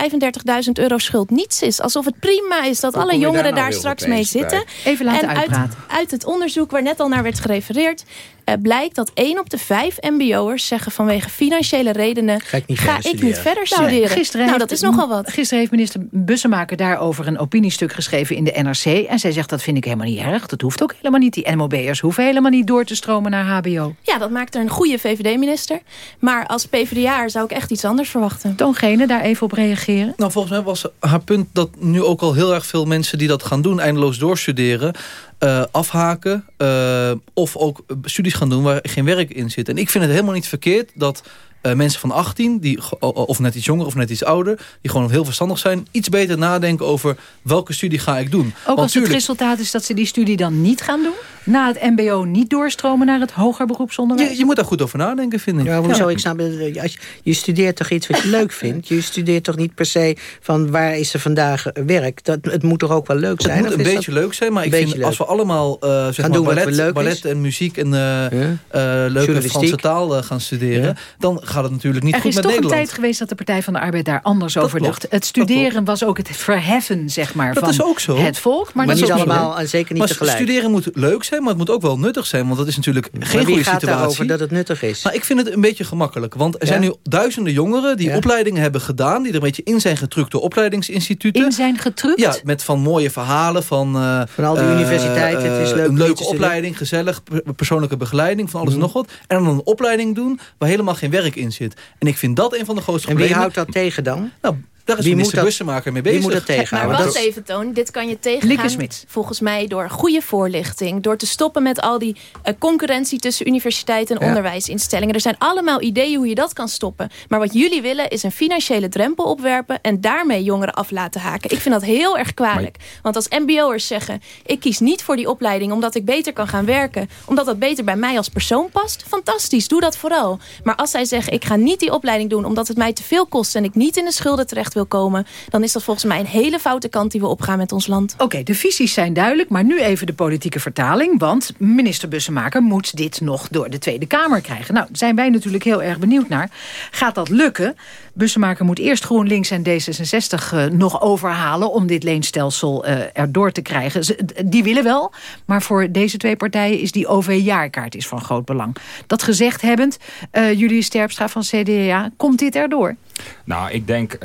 35.000 euro schuld niets is. Alsof het prima is dat Hoe alle daar jongeren nou daar straks mee bij? zitten. Even laten en uit, uit het onderzoek waar net al naar werd gerefereerd... eh, blijkt dat 1 op de 5 mbo'ers zeggen vanwege financiële redenen... Ga ik niet ga verder ik niet studeren. verder Nou, studeren. gisteren nou, heeft- dat is nogal wat. Gisteren heeft minister Bussemaker daarover een opiniestuk geschreven in de NRC. En zij zegt dat vind ik helemaal niet erg. Dat hoeft ook helemaal niet. Die MOB'ers hoeven helemaal niet door te stromen naar HBO. Ja, dat maakt er een goede VVD-minister. Maar als PvdA zou ik echt iets anders verwachten. Toon Gene daar even op reageren. Nou, volgens mij was haar punt dat nu ook al heel erg veel mensen die dat gaan doen... eindeloos doorstuderen. Uh, afhaken. Uh, of ook studies gaan doen waar geen werk in zit. En ik vind het helemaal niet verkeerd dat uh, mensen van 18, die, of net iets jonger of net iets ouder... die gewoon heel verstandig zijn, iets beter nadenken over welke studie ga ik doen. Ook als het resultaat is dat ze die studie dan niet gaan doen? Na het mbo niet doorstromen naar het hoger beroepsonderwijs? Je, je moet daar goed over nadenken, vind ik. Ja, hoezo? Ja. Ik snap, als je studeert toch iets wat je leuk vindt? Je studeert toch niet per se van waar is er vandaag werk? Dat, het moet toch ook wel leuk zijn? Het moet een beetje leuk zijn, maar ik vind leuk. als we allemaal uh, zeg gaan maar, doen ballet, ballet en muziek en uh, ja? uh, leuke Franse taal gaan studeren... Ja? dan gaat het natuurlijk niet er goed met Nederland. Er is toch een tijd geweest dat de Partij van de Arbeid daar anders dat over dacht. Het studeren was ook het verheffen, zeg maar, dat van is ook zo. het volk. Maar, maar dat niet is allemaal, en zeker niet maar tegelijk. studeren moet leuk zijn, maar het moet ook wel nuttig zijn. Want dat is natuurlijk geen maar goede gaat situatie. daarover dat het nuttig is? Maar ik vind het een beetje gemakkelijk. Want er ja? zijn nu duizenden jongeren die ja? opleidingen hebben gedaan... die er een beetje in zijn getrukt door opleidingsinstituten. In zijn getrukt? Ja, met van mooie verhalen van... Uh, van al die uh, universiteiten, het is leuk Een leuke opleiding, gezellig, persoonlijke begeleiding... van alles mm. en nog wat. En dan een opleiding doen waar helemaal geen werk in zit. En ik vind dat een van de grootste en problemen. En wie houdt dat tegen dan? Nou, daar is wie minister Bussemaker mee bezig. Wie moet dat tegenhouden? Maar wacht even, Toon. Dit kan je tegengaan volgens mij door goede voorlichting. Door te stoppen met al die uh, concurrentie tussen universiteiten en ja. onderwijsinstellingen. Er zijn allemaal ideeën hoe je dat kan stoppen. Maar wat jullie willen is een financiële drempel opwerpen... en daarmee jongeren af laten haken. Ik vind dat heel erg kwalijk. Maar... Want als mbo'ers zeggen... ik kies niet voor die opleiding omdat ik beter kan gaan werken... omdat dat beter bij mij als persoon past... fantastisch, doe dat vooral. Maar als zij zeggen ik ga niet die opleiding doen... omdat het mij te veel kost en ik niet in de schulden terecht wil komen... dan is dat volgens mij een hele foute kant die we opgaan met ons land. Oké, de visies zijn duidelijk, maar nu even de politieke vertaling. Want minister Bussemaker moet dit nog door de Tweede Kamer krijgen. Nou, zijn wij natuurlijk heel erg benieuwd naar. Gaat dat lukken? Bussemaker moet eerst GroenLinks en D66 uh, nog overhalen... om dit leenstelsel uh, erdoor te krijgen. Die willen wel, maar voor deze twee partijen... is die OV-jaarkaart is van groot belang. Dat gezegd hebbend, uh, Sterpstra van CDA, komt dit erdoor? Nou, ik denk...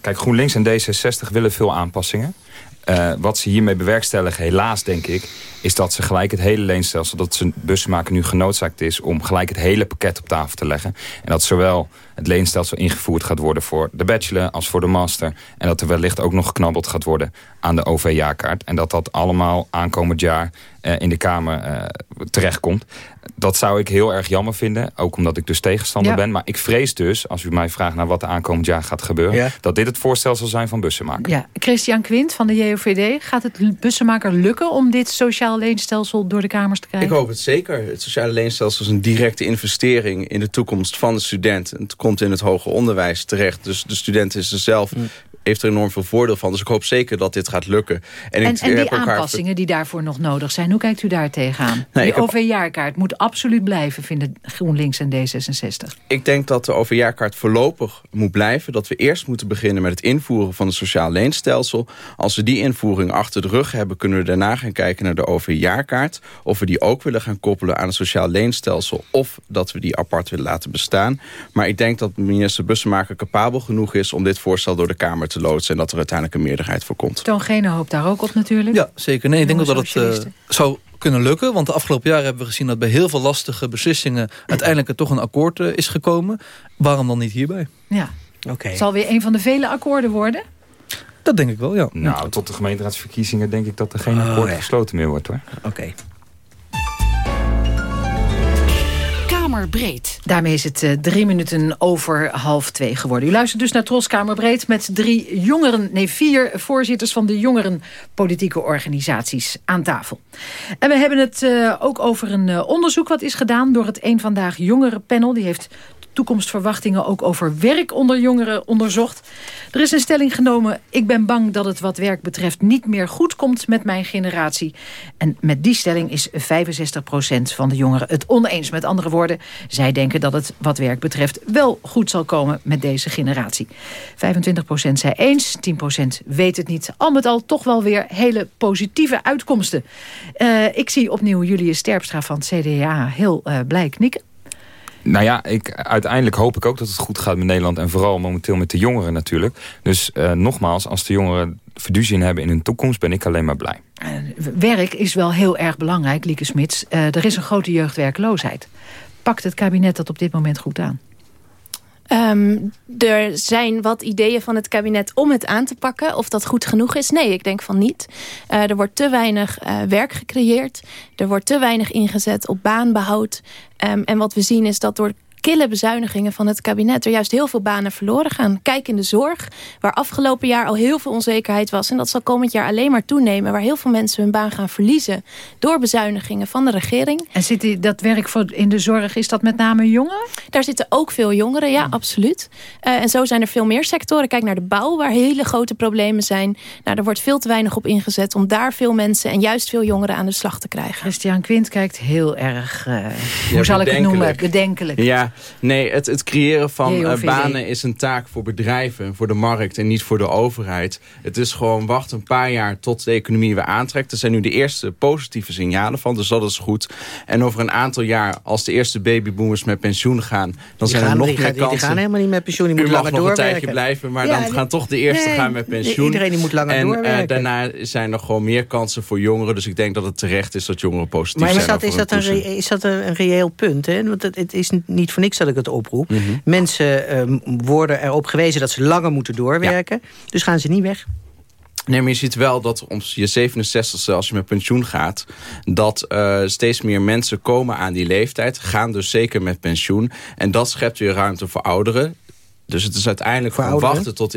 Kijk, GroenLinks en D66 willen veel aanpassingen. Uh, wat ze hiermee bewerkstelligen, helaas denk ik... is dat ze gelijk het hele leenstelsel... dat ze busmaker nu genoodzaakt is... om gelijk het hele pakket op tafel te leggen. En dat zowel het leenstelsel ingevoerd gaat worden... voor de bachelor als voor de master. En dat er wellicht ook nog geknabbeld gaat worden aan de OV-jaarkaart. En dat dat allemaal aankomend jaar uh, in de Kamer uh, terechtkomt. Dat zou ik heel erg jammer vinden. Ook omdat ik dus tegenstander ja. ben. Maar ik vrees dus, als u mij vraagt naar wat er aankomend jaar gaat gebeuren... Ja. dat dit het voorstel zal zijn van bussenmaker. Ja. Christian Quint van de JOVD. Gaat het bussenmaker lukken om dit sociaal leenstelsel door de Kamers te krijgen? Ik hoop het zeker. Het sociale leenstelsel is een directe investering in de toekomst van de student. Het komt in het hoger onderwijs terecht. Dus de student is er zelf mm heeft er enorm veel voordeel van. Dus ik hoop zeker dat dit gaat lukken. En, en, en die aanpassingen die daarvoor nog nodig zijn, hoe kijkt u daar tegenaan? Nee, de OV-jaarkaart moet absoluut blijven, vinden GroenLinks en D66. Ik denk dat de OV-jaarkaart voorlopig moet blijven. Dat we eerst moeten beginnen met het invoeren van het sociaal leenstelsel. Als we die invoering achter de rug hebben, kunnen we daarna gaan kijken naar de OV-jaarkaart. Of we die ook willen gaan koppelen aan het sociaal leenstelsel. Of dat we die apart willen laten bestaan. Maar ik denk dat minister Bussemaker capabel genoeg is om dit voorstel door de Kamer te te loodsen... en dat er uiteindelijk een meerderheid voor komt. Toon Gene hoopt daar ook op natuurlijk. Ja, zeker. Nee, ik denk dat het uh, zou kunnen lukken. Want de afgelopen jaren hebben we gezien dat bij heel veel lastige beslissingen... uiteindelijk er toch een akkoord uh, is gekomen. Waarom dan niet hierbij? Ja. Okay. Het zal weer een van de vele akkoorden worden? Dat denk ik wel, ja. Nou, tot de gemeenteraadsverkiezingen denk ik dat er geen akkoord oh, gesloten meer wordt, hoor. Oké. Okay. Kamerbreed. Daarmee is het uh, drie minuten over half twee geworden. U luistert dus naar Tros Kamerbreed met drie jongeren, nee vier voorzitters van de jongeren politieke organisaties aan tafel. En we hebben het uh, ook over een uh, onderzoek wat is gedaan door het Eén Vandaag Jongerenpanel. Die heeft toekomstverwachtingen ook over werk onder jongeren onderzocht. Er is een stelling genomen, ik ben bang dat het wat werk betreft niet meer goed komt met mijn generatie. En met die stelling is 65% van de jongeren het oneens. Met andere woorden, zij denken dat het wat werk betreft wel goed zal komen met deze generatie. 25% zei eens, 10% weet het niet. Al met al toch wel weer hele positieve uitkomsten. Uh, ik zie opnieuw Julius Sterpstra van het CDA heel uh, blij knikken. Nou ja, ik, uiteindelijk hoop ik ook dat het goed gaat met Nederland. En vooral momenteel met de jongeren natuurlijk. Dus uh, nogmaals, als de jongeren fiducie hebben in hun toekomst... ben ik alleen maar blij. Uh, werk is wel heel erg belangrijk, Lieke Smits. Uh, er is een grote jeugdwerkloosheid. Pakt het kabinet dat op dit moment goed aan? Ehm, er zijn wat ideeën van het kabinet om het aan te pakken. Of dat goed genoeg is? Nee, ik denk van niet. Uh, er wordt te weinig uh, werk gecreëerd. Er wordt te weinig ingezet op baanbehoud. Um, en wat we zien is dat door kille bezuinigingen van het kabinet... er juist heel veel banen verloren gaan. Kijk in de zorg, waar afgelopen jaar al heel veel onzekerheid was... en dat zal komend jaar alleen maar toenemen... waar heel veel mensen hun baan gaan verliezen... door bezuinigingen van de regering. En zit die, dat werk voor in de zorg, is dat met name jongeren? Daar zitten ook veel jongeren, ja, absoluut. Uh, en zo zijn er veel meer sectoren. Kijk naar de bouw, waar hele grote problemen zijn. Nou, er wordt veel te weinig op ingezet... om daar veel mensen en juist veel jongeren aan de slag te krijgen. Christian Quint kijkt heel erg, uh, hoe zal ik het noemen, bedenkelijk. Ja, Nee, het, het creëren van uh, banen is een taak voor bedrijven, voor de markt en niet voor de overheid. Het is gewoon wacht een paar jaar tot de economie weer aantrekt. Er zijn nu de eerste positieve signalen van, dus dat is goed. En over een aantal jaar, als de eerste babyboomers met pensioen gaan, dan die zijn gaan, er nog meer kansen. Die gaan helemaal niet met pensioen, die moeten langer nog doorwerken. een tijdje blijven, maar ja, dan gaan toch de eerste nee, gaan met pensioen. Iedereen die moet langer en, doorwerken. Uh, daarna zijn er gewoon meer kansen voor jongeren. Dus ik denk dat het terecht is dat jongeren positief maar zijn. Maar is dat, is, dat een, is dat een reëel punt? Hè? Want het, het is niet voor niks dat ik het oproep. Mm -hmm. Mensen um, worden erop gewezen dat ze langer moeten doorwerken. Ja. Dus gaan ze niet weg. Nee, maar je ziet wel dat om je 67ste, als je met pensioen gaat... dat uh, steeds meer mensen komen aan die leeftijd. Gaan dus zeker met pensioen. En dat schept weer ruimte voor ouderen. Dus het is uiteindelijk voor ouderen? wachten tot...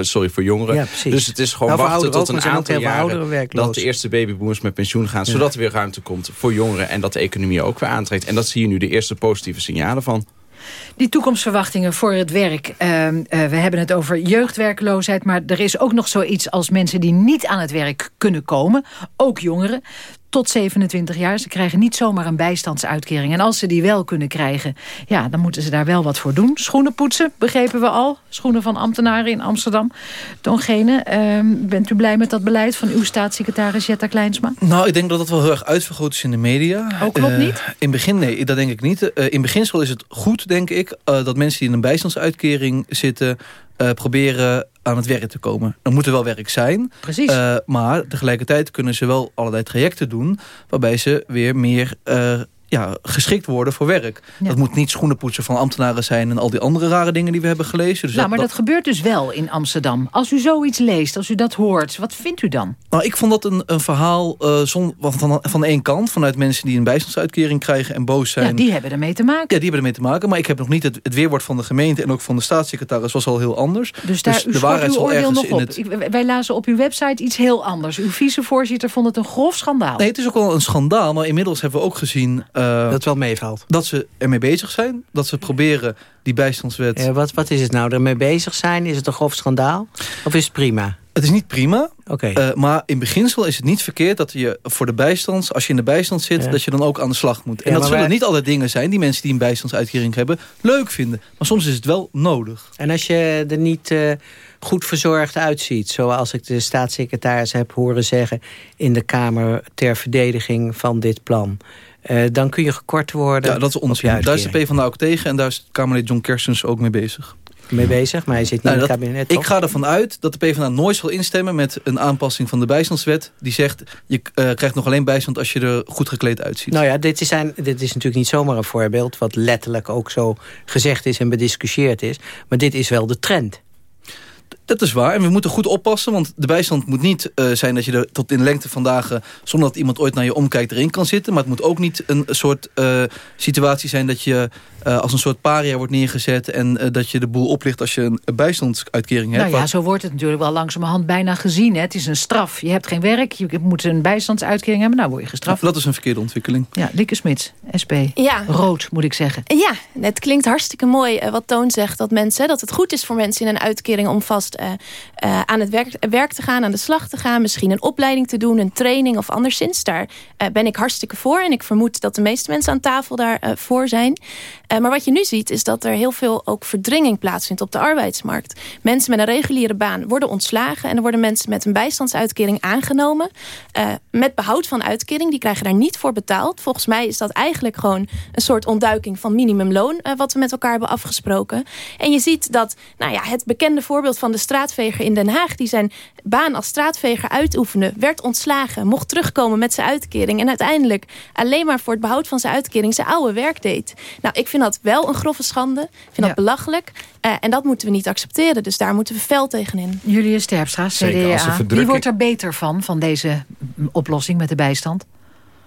Sorry, voor jongeren. Ja, dus het is gewoon nou, wachten tot ook, een aantal jaren... dat de eerste babyboomers met pensioen gaan. Ja. Zodat er weer ruimte komt voor jongeren. En dat de economie ook weer aantrekt. En dat zie je nu de eerste positieve signalen van. Die toekomstverwachtingen voor het werk. Uh, uh, we hebben het over jeugdwerkloosheid. Maar er is ook nog zoiets als mensen die niet aan het werk kunnen komen. Ook jongeren. Tot 27 jaar. Ze krijgen niet zomaar een bijstandsuitkering. En als ze die wel kunnen krijgen, ja, dan moeten ze daar wel wat voor doen. Schoenen poetsen, begrepen we al. Schoenen van ambtenaren in Amsterdam. Toon Gene, uh, bent u blij met dat beleid van uw staatssecretaris Jetta Kleinsma? Nou, ik denk dat dat wel heel erg uitvergroot is in de media. Oh, klopt niet? in begin, nee, dat denk ik niet. Uh, in beginsel is het goed, denk ik, uh, dat mensen die in een bijstandsuitkering zitten... Uh, proberen aan het werk te komen. Er moet er wel werk zijn. Precies. Uh, maar tegelijkertijd kunnen ze wel allerlei trajecten doen... waarbij ze weer meer uh, ja, geschikt worden voor werk. Ja. Dat moet niet schoenenpoetsen van ambtenaren zijn... en al die andere rare dingen die we hebben gelezen. Dus nou, maar dat, dat, gebeurt dus wel in Amsterdam. Als u zoiets leest, als u dat hoort, wat vindt u dan? Nou, ik vond dat een, een verhaal uh, zon, van, van één kant... vanuit mensen die een bijstandsuitkering krijgen en boos zijn. Ja, die hebben ermee te maken. Ja, die hebben ermee te maken. Maar ik heb nog niet het, het weerwoord van de gemeente... en ook van de staatssecretaris was al heel anders. Dus, daar, dus de waarheid zal ergens nog in het... Ik, wij lazen op uw website iets heel anders. Uw vicevoorzitter vond het een grof schandaal. Nee, het is ook wel een schandaal. Maar inmiddels hebben we ook gezien... Uh, dat wel meevalt. Dat ze ermee bezig zijn. Dat ze proberen die bijstandswet... Wat, wat is het nou? Ermee bezig zijn? Is het een grof schandaal? Of is het prima? Het is niet prima. Okay. Uh, maar in beginsel is het niet verkeerd dat je voor de bijstand... als je in de bijstand zit, ja. dat je dan ook aan de slag moet. En ja, dat zullen wij... niet alle dingen zijn die mensen die een bijstandsuitkering hebben... leuk vinden. Maar soms is het wel nodig. En als je er niet... Uh goed verzorgd uitziet. Zoals ik de staatssecretaris heb horen zeggen... in de Kamer ter verdediging van dit plan. Uh, dan kun je gekort worden. Ja, dat is onzin. Daar is de PvdA ook tegen en daar is Kamerlid John Kerstens ook mee bezig. Mee bezig, maar hij zit niet nou, in het dat, kabinet. Ik ga ervan uit dat de PvdA nooit zal instemmen met een aanpassing van de bijstandswet. Die zegt, je uh, krijgt nog alleen bijstand als je er goed gekleed uitziet. Nou ja, dit is, dit is natuurlijk niet zomaar een voorbeeld... wat letterlijk ook zo gezegd is en bediscussieerd is. Maar dit is wel de trend. Dat is waar. En we moeten goed oppassen. Want de bijstand moet niet uh, zijn dat je er tot in lengte van dagen... zonder dat iemand ooit naar je omkijkt erin kan zitten. Maar het moet ook niet een soort uh, situatie zijn... dat je uh, als een soort paria wordt neergezet... en dat je de boel oplicht als je een bijstandsuitkering hebt. Nou ja, zo wordt het natuurlijk wel langzamerhand bijna gezien. Hè. Het is een straf. Je hebt geen werk, je moet een bijstandsuitkering hebben. Nou word je gestraft. Ja, dat is een verkeerde ontwikkeling. Ja, Lieke Smits, SP. Ja. Rood, moet ik zeggen. Ja, het klinkt hartstikke mooi wat Toon zegt. Dat, mensen, dat het goed is voor mensen in een uitkering om vast... Uh, uh, aan het werk, werk, te gaan, aan de slag te gaan. Misschien een opleiding te doen, een training of anderszins. Daar uh, ben ik hartstikke voor. En ik vermoed dat de meeste mensen aan tafel daarvoor voor zijn. maar wat je nu ziet is dat er heel veel ook verdringing plaatsvindt op de arbeidsmarkt. Mensen met een reguliere baan worden ontslagen. En er worden mensen met een bijstandsuitkering aangenomen. met behoud van uitkering. Die krijgen daar niet voor betaald. Volgens mij is dat eigenlijk gewoon een soort ontduiking van minimumloon. wat we met elkaar hebben afgesproken. En je ziet dat nou ja, het bekende voorbeeld van de straatveger in Den Haag... die zijn baan als straatveger uitoefende, werd ontslagen... mocht terugkomen met zijn uitkering... en uiteindelijk alleen maar voor het behoud van zijn uitkering... zijn oude werk deed. Nou, ik vind dat wel een grove schande. Ik vind dat belachelijk. Uh, en dat moeten we niet accepteren. Dus daar moeten we fel tegenin. Julius Sterpstra, CDA. Wie wordt er beter van, van deze oplossing met de bijstand?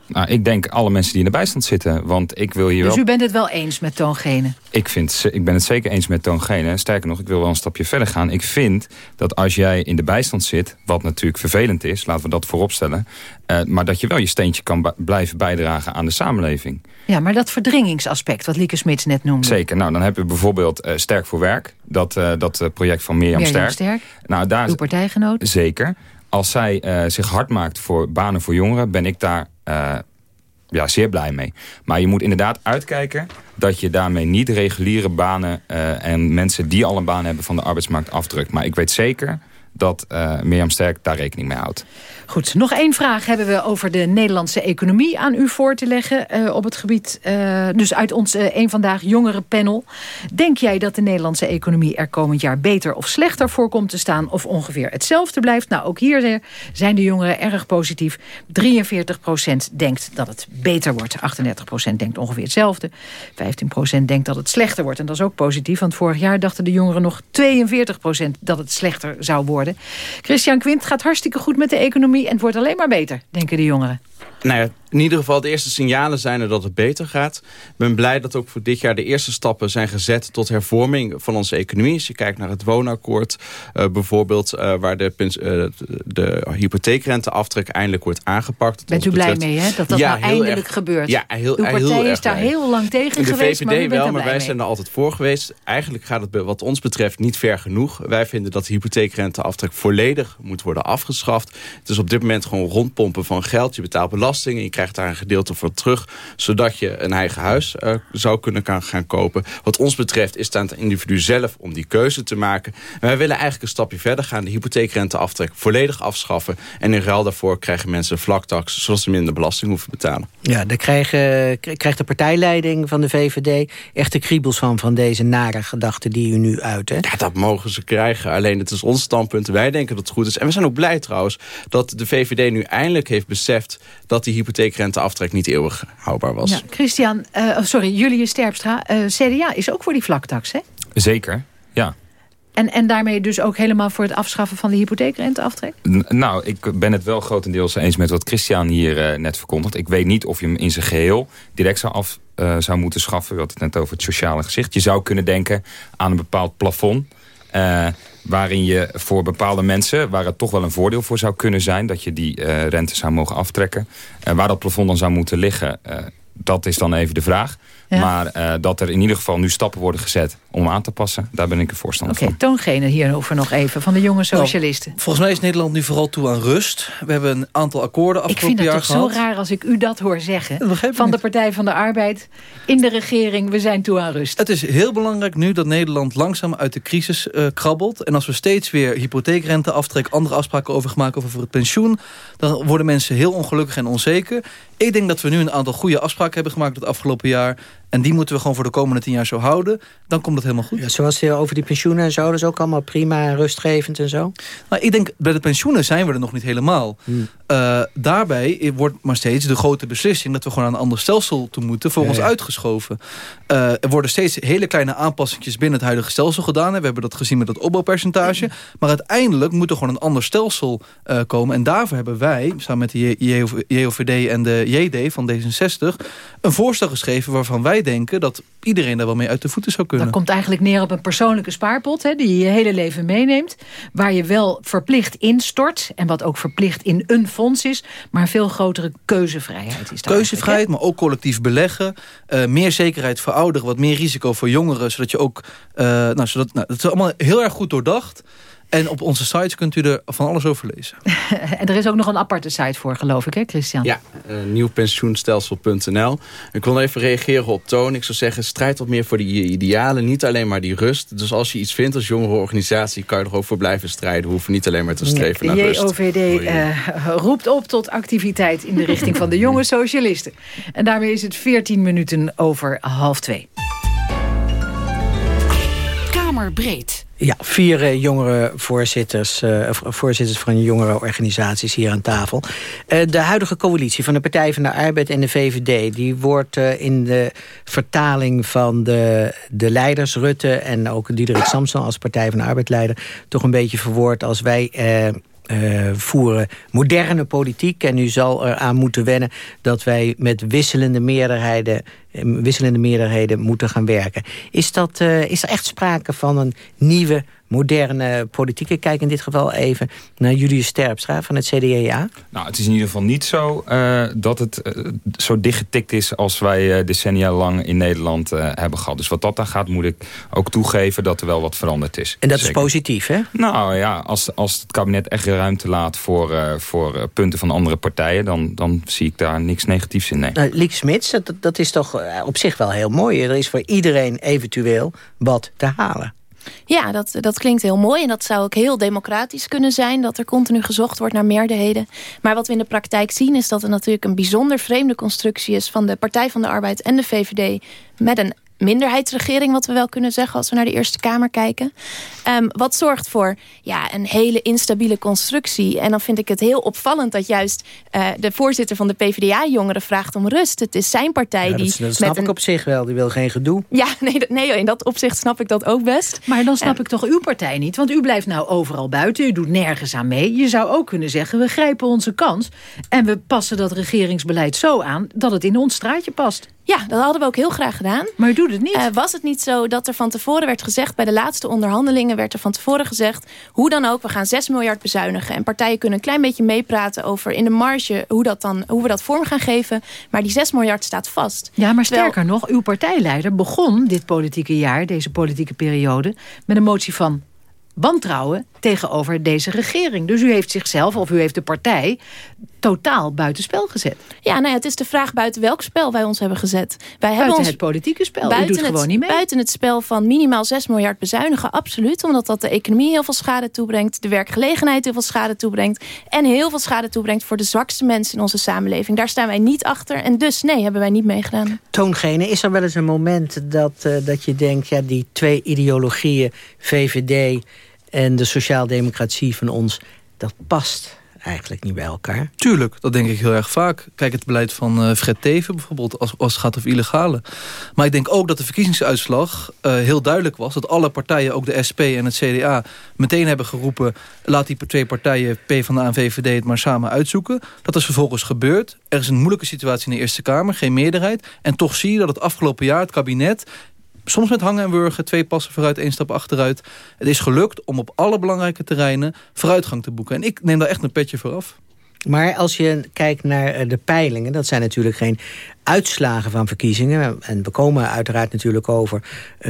Nou, ik denk alle mensen die in de bijstand zitten. Want ik wil hier dus wel... u bent het wel eens met toongene? Ik, vind, ik ben het zeker eens met toongene. Sterker nog, ik wil wel een stapje verder gaan. Ik vind dat als jij in de bijstand zit... wat natuurlijk vervelend is, laten we dat vooropstellen... Uh, maar dat je wel je steentje kan blijven bijdragen aan de samenleving. Ja, maar dat verdringingsaspect, wat Lieke Smits net noemde. Zeker. Nou, dan heb je bijvoorbeeld uh, Sterk voor Werk. Dat, uh, dat project van Mirjam, Mirjam Sterk. Sterk. Nou, daar, Uw partijgenoot. Zeker. Als zij zich hard maakt voor banen voor jongeren... ben ik daar ja, zeer blij mee. Maar je moet inderdaad uitkijken dat je daarmee niet reguliere banen... Uh, en mensen die al een baan hebben van de arbeidsmarkt afdrukt. Maar ik weet zeker dat Mirjam Sterk daar rekening mee houdt. Goed, nog één vraag hebben we over de Nederlandse economie aan u voor te leggen. Uh, op het gebied, uh, dus uit ons uh, één vandaag jongere panel. Denk jij dat de Nederlandse economie er komend jaar beter of slechter voor komt te staan... of ongeveer hetzelfde blijft? Nou, ook hier zijn de jongeren erg positief. 43% denkt dat het beter wordt. 38% denkt ongeveer hetzelfde. 15% denkt dat het slechter wordt. En dat is ook positief, want vorig jaar dachten de jongeren nog 42% dat het slechter zou worden. Christian Quint gaat hartstikke goed met de economie en het wordt alleen maar beter, denken de jongeren. Nou in ieder geval de eerste signalen zijn er dat het beter gaat. Ik ben blij dat ook voor dit jaar de eerste stappen zijn gezet... tot hervorming van onze economie. Als je kijkt naar het woonakkoord uh, bijvoorbeeld... Uh, waar de, uh, de hypotheekrenteaftrek eindelijk wordt aangepakt. Bent u blij mee, hè? Dat dat ja, nou eindelijk erg, gebeurt. Ja, heel, Uw partij heel is daar heel lang tegen de geweest, VVD maar wel, maar wij mee. zijn er altijd voor geweest. Eigenlijk gaat het wat ons betreft niet ver genoeg. Wij vinden dat de hypotheekrenteaftrek volledig moet worden afgeschaft. Het is op dit moment gewoon rondpompen van geld. Je betaalt belasting en je krijgt daar een gedeelte voor terug. Zodat je een eigen huis uh, zou kunnen gaan kopen. Wat ons betreft is het aan het individu zelf om die keuze te maken. En wij willen eigenlijk een stapje verder gaan. De hypotheekrenteaftrek volledig afschaffen. En in ruil daarvoor krijgen mensen een vlaktax. Zodat ze minder belasting hoeven betalen. Ja, daar krijgen, krijgt de partijleiding van de VVD echt de kriebels van. Van deze nare gedachten die u nu uit. Hè? Ja, dat mogen ze krijgen. Alleen het is ons standpunt. Wij denken dat het goed is. En we zijn ook blij trouwens dat de VVD nu eindelijk heeft beseft... dat die hypotheekrenteaftrek niet eeuwig houdbaar was. Ja, Christian, uh, sorry, Julius Sterpstra, uh, CDA is ook voor die vlaktax, hè? Zeker, ja. En, en daarmee dus ook helemaal voor het afschaffen van de hypotheekrenteaftrek? N nou, ik ben het wel grotendeels eens met wat Christian hier uh, net verkondigt. Ik weet niet of je hem in zijn geheel direct zou af uh, zou moeten schaffen. We hadden het net over het sociale gezicht. Je zou kunnen denken aan een bepaald plafond. Uh, waarin je voor bepaalde mensen, waar het toch wel een voordeel voor zou kunnen zijn... dat je die uh, rente zou mogen aftrekken. Uh, waar dat plafond dan zou moeten liggen, dat is dan even de vraag. Ja. Maar uh, dat er in ieder geval nu stappen worden gezet om aan te passen... daar ben ik een voorstander okay, van. Oké, toongene hierover nog even van de jonge socialisten. Nou, volgens mij is Nederland nu vooral toe aan rust. We hebben een aantal akkoorden afgelopen jaar gehad. Ik vind het toch zo raar als ik u dat hoor zeggen. Van de Partij van de Arbeid in de regering, we zijn toe aan rust. Het is heel belangrijk nu dat Nederland langzaam uit de crisis uh, krabbelt. En als we steeds weer hypotheekrente aftrek... andere afspraken over gemaakt over het pensioen... dan worden mensen heel ongelukkig en onzeker. Ik denk dat we nu een aantal goede afspraken hebben gemaakt het afgelopen jaar. En die moeten we gewoon voor de komende tien jaar zo houden. Dan komt het helemaal goed. Ja, zoals over die pensioenen en zo. Dat is ook allemaal prima en rustgevend en zo. Nou, ik denk, bij de pensioenen zijn we er nog niet helemaal. Hmm. Uh, daarbij wordt maar steeds de grote beslissing... dat we gewoon aan een ander stelsel toe moeten... voor ja, ons ja. uitgeschoven. Uh, er worden steeds hele kleine aanpassingjes binnen het huidige stelsel gedaan. We hebben dat gezien met dat opbouwpercentage. Maar uiteindelijk moet er gewoon een ander stelsel uh, komen. En daarvoor hebben wij, samen met de JOVD en de JD van D66... een voorstel geschreven waarvan wij denken... dat iedereen daar wel mee uit de voeten zou kunnen. Dat komt eigenlijk neer op een persoonlijke spaarpot... Hè, die je je hele leven meeneemt. Waar je wel verplicht instort. En wat ook verplicht in een fonds is. Maar veel grotere keuzevrijheid is Keuzevrijheid, maar ook collectief beleggen. Uh, meer zekerheid voor ouderen, wat meer risico voor jongeren. Zodat je ook... Uh, nou, zodat, nou, dat is allemaal heel erg goed doordacht. En op onze sites kunt u er van alles over lezen. en er is ook nog een aparte site voor, geloof ik, hè, Christian? Ja, uh, nieuwpensioenstelsel.nl. Ik wil even reageren op Toon. Ik zou zeggen, strijd wat meer voor die idealen. Niet alleen maar die rust. Dus als je iets vindt als jongere organisatie... kan je er ook voor blijven strijden. We hoeven niet alleen maar te streven naar rust. JOVD uh, roept op tot activiteit... in de richting van de jonge socialisten. En daarmee is het 14 minuten over half twee. Kamerbreed Ja, vier uh, jongere voorzitters, uh, voorzitters van jongere organisaties hier aan tafel. Uh, de huidige coalitie van de Partij van de Arbeid en de VVD... die wordt in de vertaling van de, de leiders, Rutte... en ook Diederik Samson als Partij van de Arbeid-leider... toch een beetje verwoord als wij uh, voeren moderne politiek. En u zal eraan moeten wennen dat wij met wisselende meerderheden, eh, wisselende meerderheden moeten gaan werken. Is, dat, uh, is er echt sprake van een nieuwe moderne politiek. Ik kijk in dit geval even naar Julius Sterpstra van het CDA. Nou, het is in ieder geval niet zo uh, dat het uh, zo dichtgetikt is... als wij uh, decennia lang in Nederland hebben gehad. Dus wat dat dan gaat, moet ik ook toegeven dat er wel wat veranderd is. En dat Zeker. is positief, hè? Nou ja, als, als het kabinet echt ruimte laat voor, voor punten van andere partijen... Dan, dan zie ik daar niks negatiefs in. Nee. Nou, Liek Smits, dat, dat is toch op zich wel heel mooi. Er is voor iedereen eventueel wat te halen. Ja, dat, dat klinkt heel mooi. En dat zou ook heel democratisch kunnen zijn. Dat er continu gezocht wordt naar meerderheden. Maar wat we in de praktijk zien is dat er natuurlijk een bijzonder vreemde constructie is... van de Partij van de Arbeid en de VVD... met een minderheidsregering, wat we wel kunnen zeggen... als we naar de Eerste Kamer kijken. Um, wat zorgt voor ja, een hele instabiele constructie. En dan vind ik het heel opvallend dat juist uh, de voorzitter van de PvdA-jongeren vraagt om rust. Het is zijn partij ja, die... Dat, dat snap met ik een... op zich wel, die wil geen gedoe. Ja, nee, nee, in dat opzicht snap ik dat ook best. Maar dan snap um, ik toch uw partij niet. Want u blijft nou overal buiten, u doet nergens aan mee. Je zou ook kunnen zeggen, we grijpen onze kans... en we passen dat regeringsbeleid zo aan dat het in ons straatje past. Ja, dat hadden we ook heel graag gedaan. Maar u doet het niet. Uh, was het niet zo dat er van tevoren werd gezegd... bij de laatste onderhandelingen werd er van tevoren gezegd... hoe dan ook, we gaan 6 miljard bezuinigen. En partijen kunnen een klein beetje meepraten over in de marge... hoe, dat dan, hoe we dat vorm gaan geven. Maar die 6 miljard staat vast. Ja, maar sterker Terwijl... nog, uw partijleider begon dit politieke jaar... deze politieke periode, met een motie van wantrouwen tegenover deze regering. Dus u heeft zichzelf, of u heeft de partij, totaal buitenspel gezet. Ja, nou ja, het is de vraag buiten welk spel wij ons hebben gezet. Wij buiten hebben ons, het politieke spel, buiten u doet het, gewoon niet mee. Buiten het spel van minimaal 6 miljard bezuinigen, absoluut. Omdat dat de economie heel veel schade toebrengt. De werkgelegenheid heel veel schade toebrengt. En heel veel schade toebrengt voor de zwakste mensen in onze samenleving. Daar staan wij niet achter. En dus nee, hebben wij niet meegedaan. Toongene, is er wel eens een moment dat, uh, dat je denkt... ja, die twee ideologieën, VVD en de sociaaldemocratie van ons, dat past eigenlijk niet bij elkaar. Tuurlijk, dat denk ik heel erg vaak. Kijk het beleid van uh, Fred Teven bijvoorbeeld, als, als het gaat over illegale. Maar ik denk ook dat de verkiezingsuitslag uh, heel duidelijk was... dat alle partijen, ook de SP en het CDA, meteen hebben geroepen... laat die twee partijen, PvdA en VVD, het maar samen uitzoeken. Dat is vervolgens gebeurd. Er is een moeilijke situatie in de Eerste Kamer, geen meerderheid. En toch zie je dat het afgelopen jaar het kabinet soms met hangen en wurgen, twee passen vooruit, één stap achteruit. Het is gelukt om op alle belangrijke terreinen vooruitgang te boeken. En ik neem daar echt een petje voor af. Maar als je kijkt naar de peilingen... dat zijn natuurlijk geen uitslagen van verkiezingen. En we komen uiteraard natuurlijk over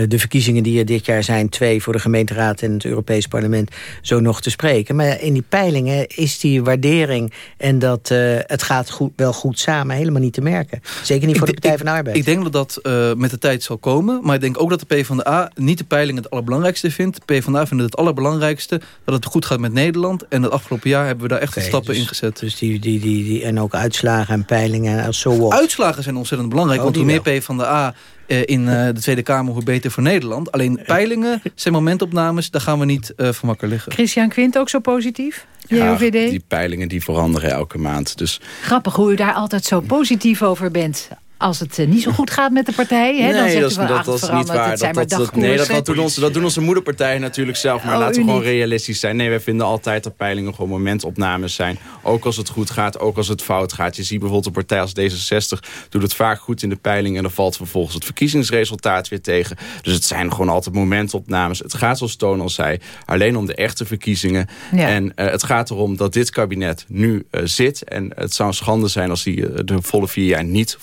de verkiezingen die er dit jaar zijn. Twee voor de gemeenteraad en het Europees Parlement zo nog te spreken. Maar in die peilingen is die waardering en dat uh, het gaat goed, wel goed samen helemaal niet te merken. Zeker niet voor ik, de Partij van de Arbeid. Ik denk dat dat uh, met de tijd zal komen. Maar ik denk ook dat de PvdA niet de peilingen het allerbelangrijkste vindt. De PvdA vindt het allerbelangrijkste dat het goed gaat met Nederland. En het afgelopen jaar hebben we daar echt okay, stappen dus, in gezet. Dus die, die, die, die, en ook uitslagen en peilingen en zo. Uitslagen zijn ontzettend belangrijk. Oh, want hoe meer P van de A uh, in uh, de Tweede Kamer, hoe beter voor Nederland. Alleen peilingen zijn momentopnames, daar gaan we niet uh, van wakker liggen. Christian Quint ook zo positief? Ja, die peilingen die veranderen elke maand. Dus... Grappig hoe u daar altijd zo positief over bent als het uh, niet zo goed gaat met de partij, hè, nee, dan zegt dat, u van, dat, dat is niet waar. Dat, dat, dat, nee, dat, dat, doen onze, dat doen onze moederpartijen natuurlijk zelf. Maar oh, laten we gewoon realistisch zijn. Nee, wij vinden altijd dat peilingen gewoon momentopnames zijn. Ook als het goed gaat, ook als het fout gaat. Je ziet bijvoorbeeld een partij als D66 doet het vaak goed in de peiling... en dan valt vervolgens het verkiezingsresultaat weer tegen. Dus het zijn gewoon altijd momentopnames. Het gaat zoals Toon al zei, alleen om de echte verkiezingen. Ja. En uh, het gaat erom dat dit kabinet nu uh, zit. En het zou een schande zijn als die uh, de volle vier jaar niet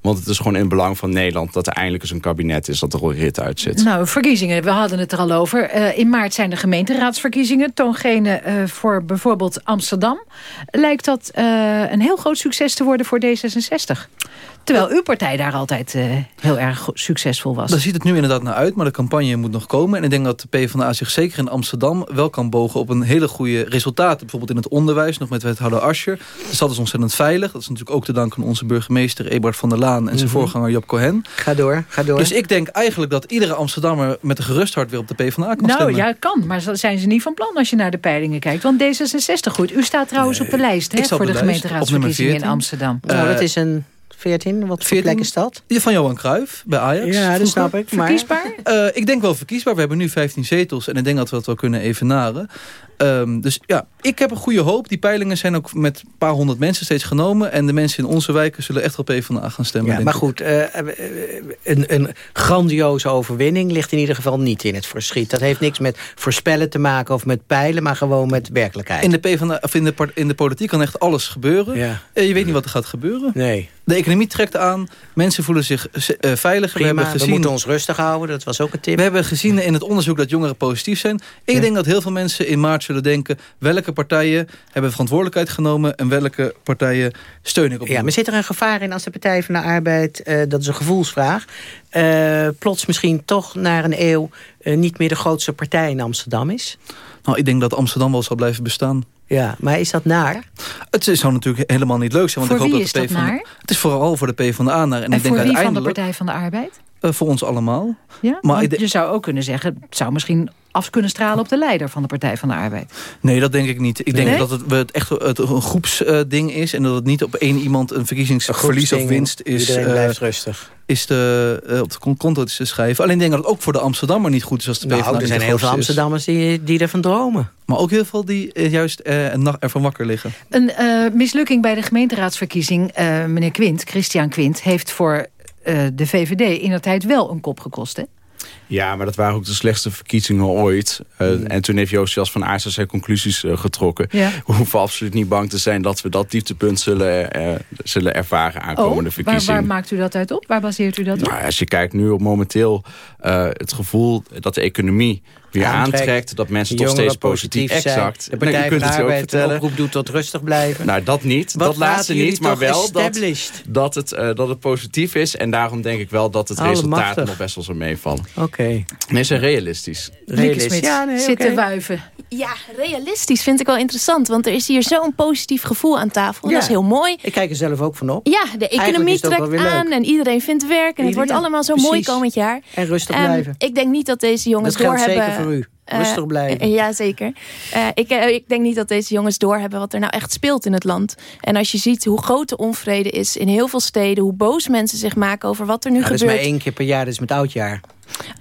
Want het is gewoon in belang van Nederland dat er eindelijk eens een kabinet is dat er een rit uit zit. Nou, verkiezingen, we hadden het er al over. Uh, in maart zijn de gemeenteraadsverkiezingen. Toongene uh, voor bijvoorbeeld Amsterdam. Lijkt dat uh, een heel groot succes te worden voor D66? Terwijl uw partij daar altijd uh, heel erg succesvol was. Daar ziet het nu inderdaad naar uit, maar de campagne moet nog komen. En ik denk dat de PvdA zich zeker in Amsterdam wel kan bogen op een hele goede resultaten. Bijvoorbeeld in het onderwijs, nog met wethouder Ascher. De stad is ontzettend veilig. Dat is natuurlijk ook te danken aan onze burgemeester Ebert van der Laan... en zijn Mhm. voorganger Job Cohen. Ga door, ga door. Dus ik denk eigenlijk dat iedere Amsterdammer... met een gerust hart weer op de PvdA kan Nou stemmen. ja, kan. Maar zijn ze niet van plan als je naar de peilingen kijkt. Want D66 goed. U staat trouwens op de lijst hè, voor de, de gemeenteraadsverkiezingen in Amsterdam. nou, dat Eh, is een 14, wat voor 14? plek is dat? Die van Johan Cruijff bij Ajax. Ja, dat snap ik. Maar... Verkiesbaar? Eh, ik denk wel verkiesbaar. We hebben nu 15 zetels en ik denk dat we dat wel kunnen evenaren. Ehm, dus ja, ik heb een goede hoop. Die peilingen zijn ook met een paar honderd mensen steeds genomen. En de mensen in onze wijken zullen echt op PvdA gaan stemmen. Ja, maar ik. goed, eh, eh, een, een grandioze overwinning ligt in ieder geval niet in het verschiet. Dat heeft niks met voorspellen te maken of met peilen, maar gewoon met werkelijkheid. In de, PvdA, of in, de, in de politiek kan echt alles gebeuren. Ja. Eh, je weet niet wat er gaat gebeuren. Nee. De economie trekt aan. Mensen voelen zich eh, veiliger. Prima, we, hebben we gezien, moeten ons rustig houden, dat was ook een tip. we hebben gezien in het onderzoek dat jongeren positief zijn. Ik Ja. denk dat heel veel mensen in maart zullen denken... welke partijen hebben verantwoordelijkheid genomen... en welke partijen steun ik op. Ja, maar zit er een gevaar in als de Partij van de Arbeid, eh, dat is een gevoelsvraag... eh, plots misschien toch na een eeuw eh, niet meer de grootste partij in Amsterdam is? Nou, ik denk dat Amsterdam wel zal blijven bestaan. Ja, maar is dat naar? Het zou natuurlijk helemaal niet leuk zijn. Want Voor ik hoop wie dat is de dat PvdA naar? Het is vooral voor de PvdA naar. En, En ik denk voor wie van de uiteindelijk Partij van de Arbeid? eh, voor ons allemaal. Ja? Maar Want ik je zou ook kunnen zeggen... het zou misschien af kunnen stralen op de leider van de Partij van de Arbeid. Nee, dat denk ik niet. Ik denk Nee? dat het, we het echt het een groepsding is. En dat het niet op één iemand een verkiezingsverlies of winst is. iedereen eh, blijft rustig. Is de, eh, op de konto te schrijven. Alleen ik denk dat het ook voor de Amsterdammer niet goed is als de PvdA Nou, er niet zijn de heel veel is. Amsterdammers die, die ervan dromen. Maar ook heel veel die eh, juist eh, een nacht ervan wakker liggen. Een eh, mislukking bij de gemeenteraadsverkiezing, eh, meneer Quint, Christian Quint... heeft voor eh, de VVD in de tijd wel een kop gekost, hè? Ja, maar dat waren ook de slechtste verkiezingen ooit. Uh, Hmm. En toen heeft Joost Jas van Aartsen zijn conclusies uh, getrokken. Ja. We hoeven absoluut niet bang te zijn dat we dat dieptepunt zullen, uh, zullen ervaren aankomende oh, waar, verkiezingen. waar maakt u dat uit op? Waar baseert u dat op? Nou, als je kijkt nu op momenteel uh, het gevoel dat de economie weer aantrekt, aantrekt dat mensen toch steeds positief, positief exact. Zijn. De Partij nou, je van kunt de het Arbeid een oproep doet tot rustig blijven. Nou, dat niet. Wat dat laatste niet, maar wel dat, dat, het, uh, dat het positief is. En daarom denk ik wel dat het Alle resultaat machtig. nog best wel zou meevallen. Oké. Okay. Nee, ze realistisch. Realistisch. Ja, nee, Zit okay. te wuiven. Ja, realistisch vind ik wel interessant. Want er is hier zo'n positief gevoel aan tafel. En ja. dat is heel mooi. Ik kijk er zelf ook van op. Ja, de economie trekt aan en iedereen vindt werk. En het wordt ja, allemaal zo precies. mooi komend jaar. En rustig um, blijven. Ik denk niet dat deze jongens dat geldt doorhebben... voor u. Rustig uh, blijven. Ja, zeker. Uh, ik, ik denk niet dat deze jongens doorhebben wat er nou echt speelt in het land. En als je ziet hoe groot de onvrede is in heel veel steden... hoe boos mensen zich maken over wat er nu ja, gebeurt. Dat is maar één keer per jaar, dat is met oudjaar.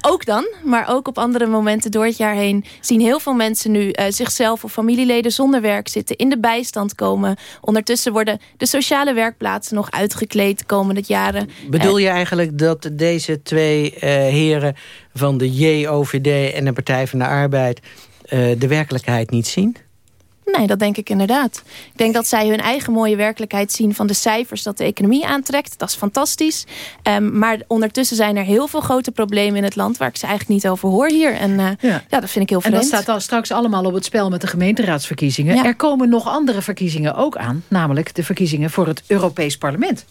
Ook dan, maar ook op andere momenten door het jaar heen... zien heel veel mensen nu uh, zichzelf of familieleden zonder werk zitten... in de bijstand komen. Ondertussen worden de sociale werkplaatsen nog uitgekleed de komende jaren. Bedoel je eigenlijk dat deze twee uh, heren van de JOVD en de Partij van de Arbeid... Uh, de werkelijkheid niet zien? Nee, dat denk ik inderdaad. Ik denk dat zij hun eigen mooie werkelijkheid zien van de cijfers dat de economie aantrekt. Dat is fantastisch. Um, maar ondertussen zijn er heel veel grote problemen in het land waar ik ze eigenlijk niet over hoor hier. En uh, ja. ja. dat vind ik heel vreemd. En dat staat al straks allemaal op het spel met de gemeenteraadsverkiezingen. Ja. Er komen nog andere verkiezingen ook aan. Namelijk de verkiezingen voor het Europees Parlement.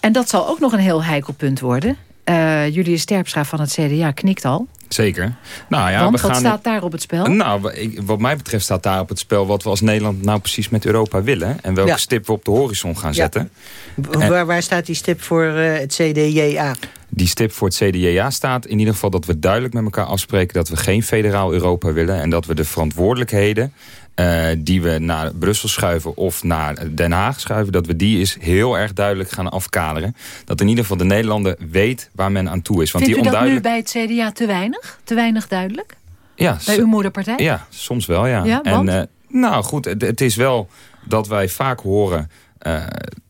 En dat zal ook nog een heel heikel punt worden. Uh, Julius Sterpstra van het CDA knikt al. Zeker. Nou ja, Want we wat gaan... staat daar op het spel? Nou, wat mij betreft staat daar op het spel... wat we als Nederland nou precies met Europa willen. En welke ja. stip we op de horizon gaan ja. zetten. En... Waar, waar, staat die stip voor uh, het CDJA? Die stip voor het CDJA staat in ieder geval dat we duidelijk met elkaar afspreken... dat we geen federaal Europa willen. En dat we de verantwoordelijkheden... Uh, die we naar Brussel schuiven of naar Den Haag schuiven... dat we die is heel erg duidelijk gaan afkaderen. Dat in ieder geval de Nederlander weet waar men aan toe is. Want Vindt die u dat onduidelijk... nu bij het CDA te weinig? Te weinig duidelijk? Ja, bij uw moederpartij? Ja, soms wel, ja. ja en, uh, nou goed, het, het, is wel dat wij vaak horen... Uh,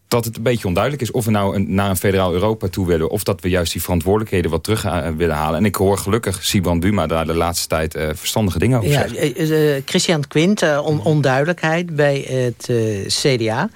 dat het een beetje onduidelijk is of we nou een, naar een federaal Europa toe willen... of dat we juist die verantwoordelijkheden wat terug uh, willen halen. En ik hoor gelukkig Siban Buma daar de laatste tijd uh, verstandige dingen over ja, zeggen. Uh, Christian Quint, on onduidelijkheid bij het CDA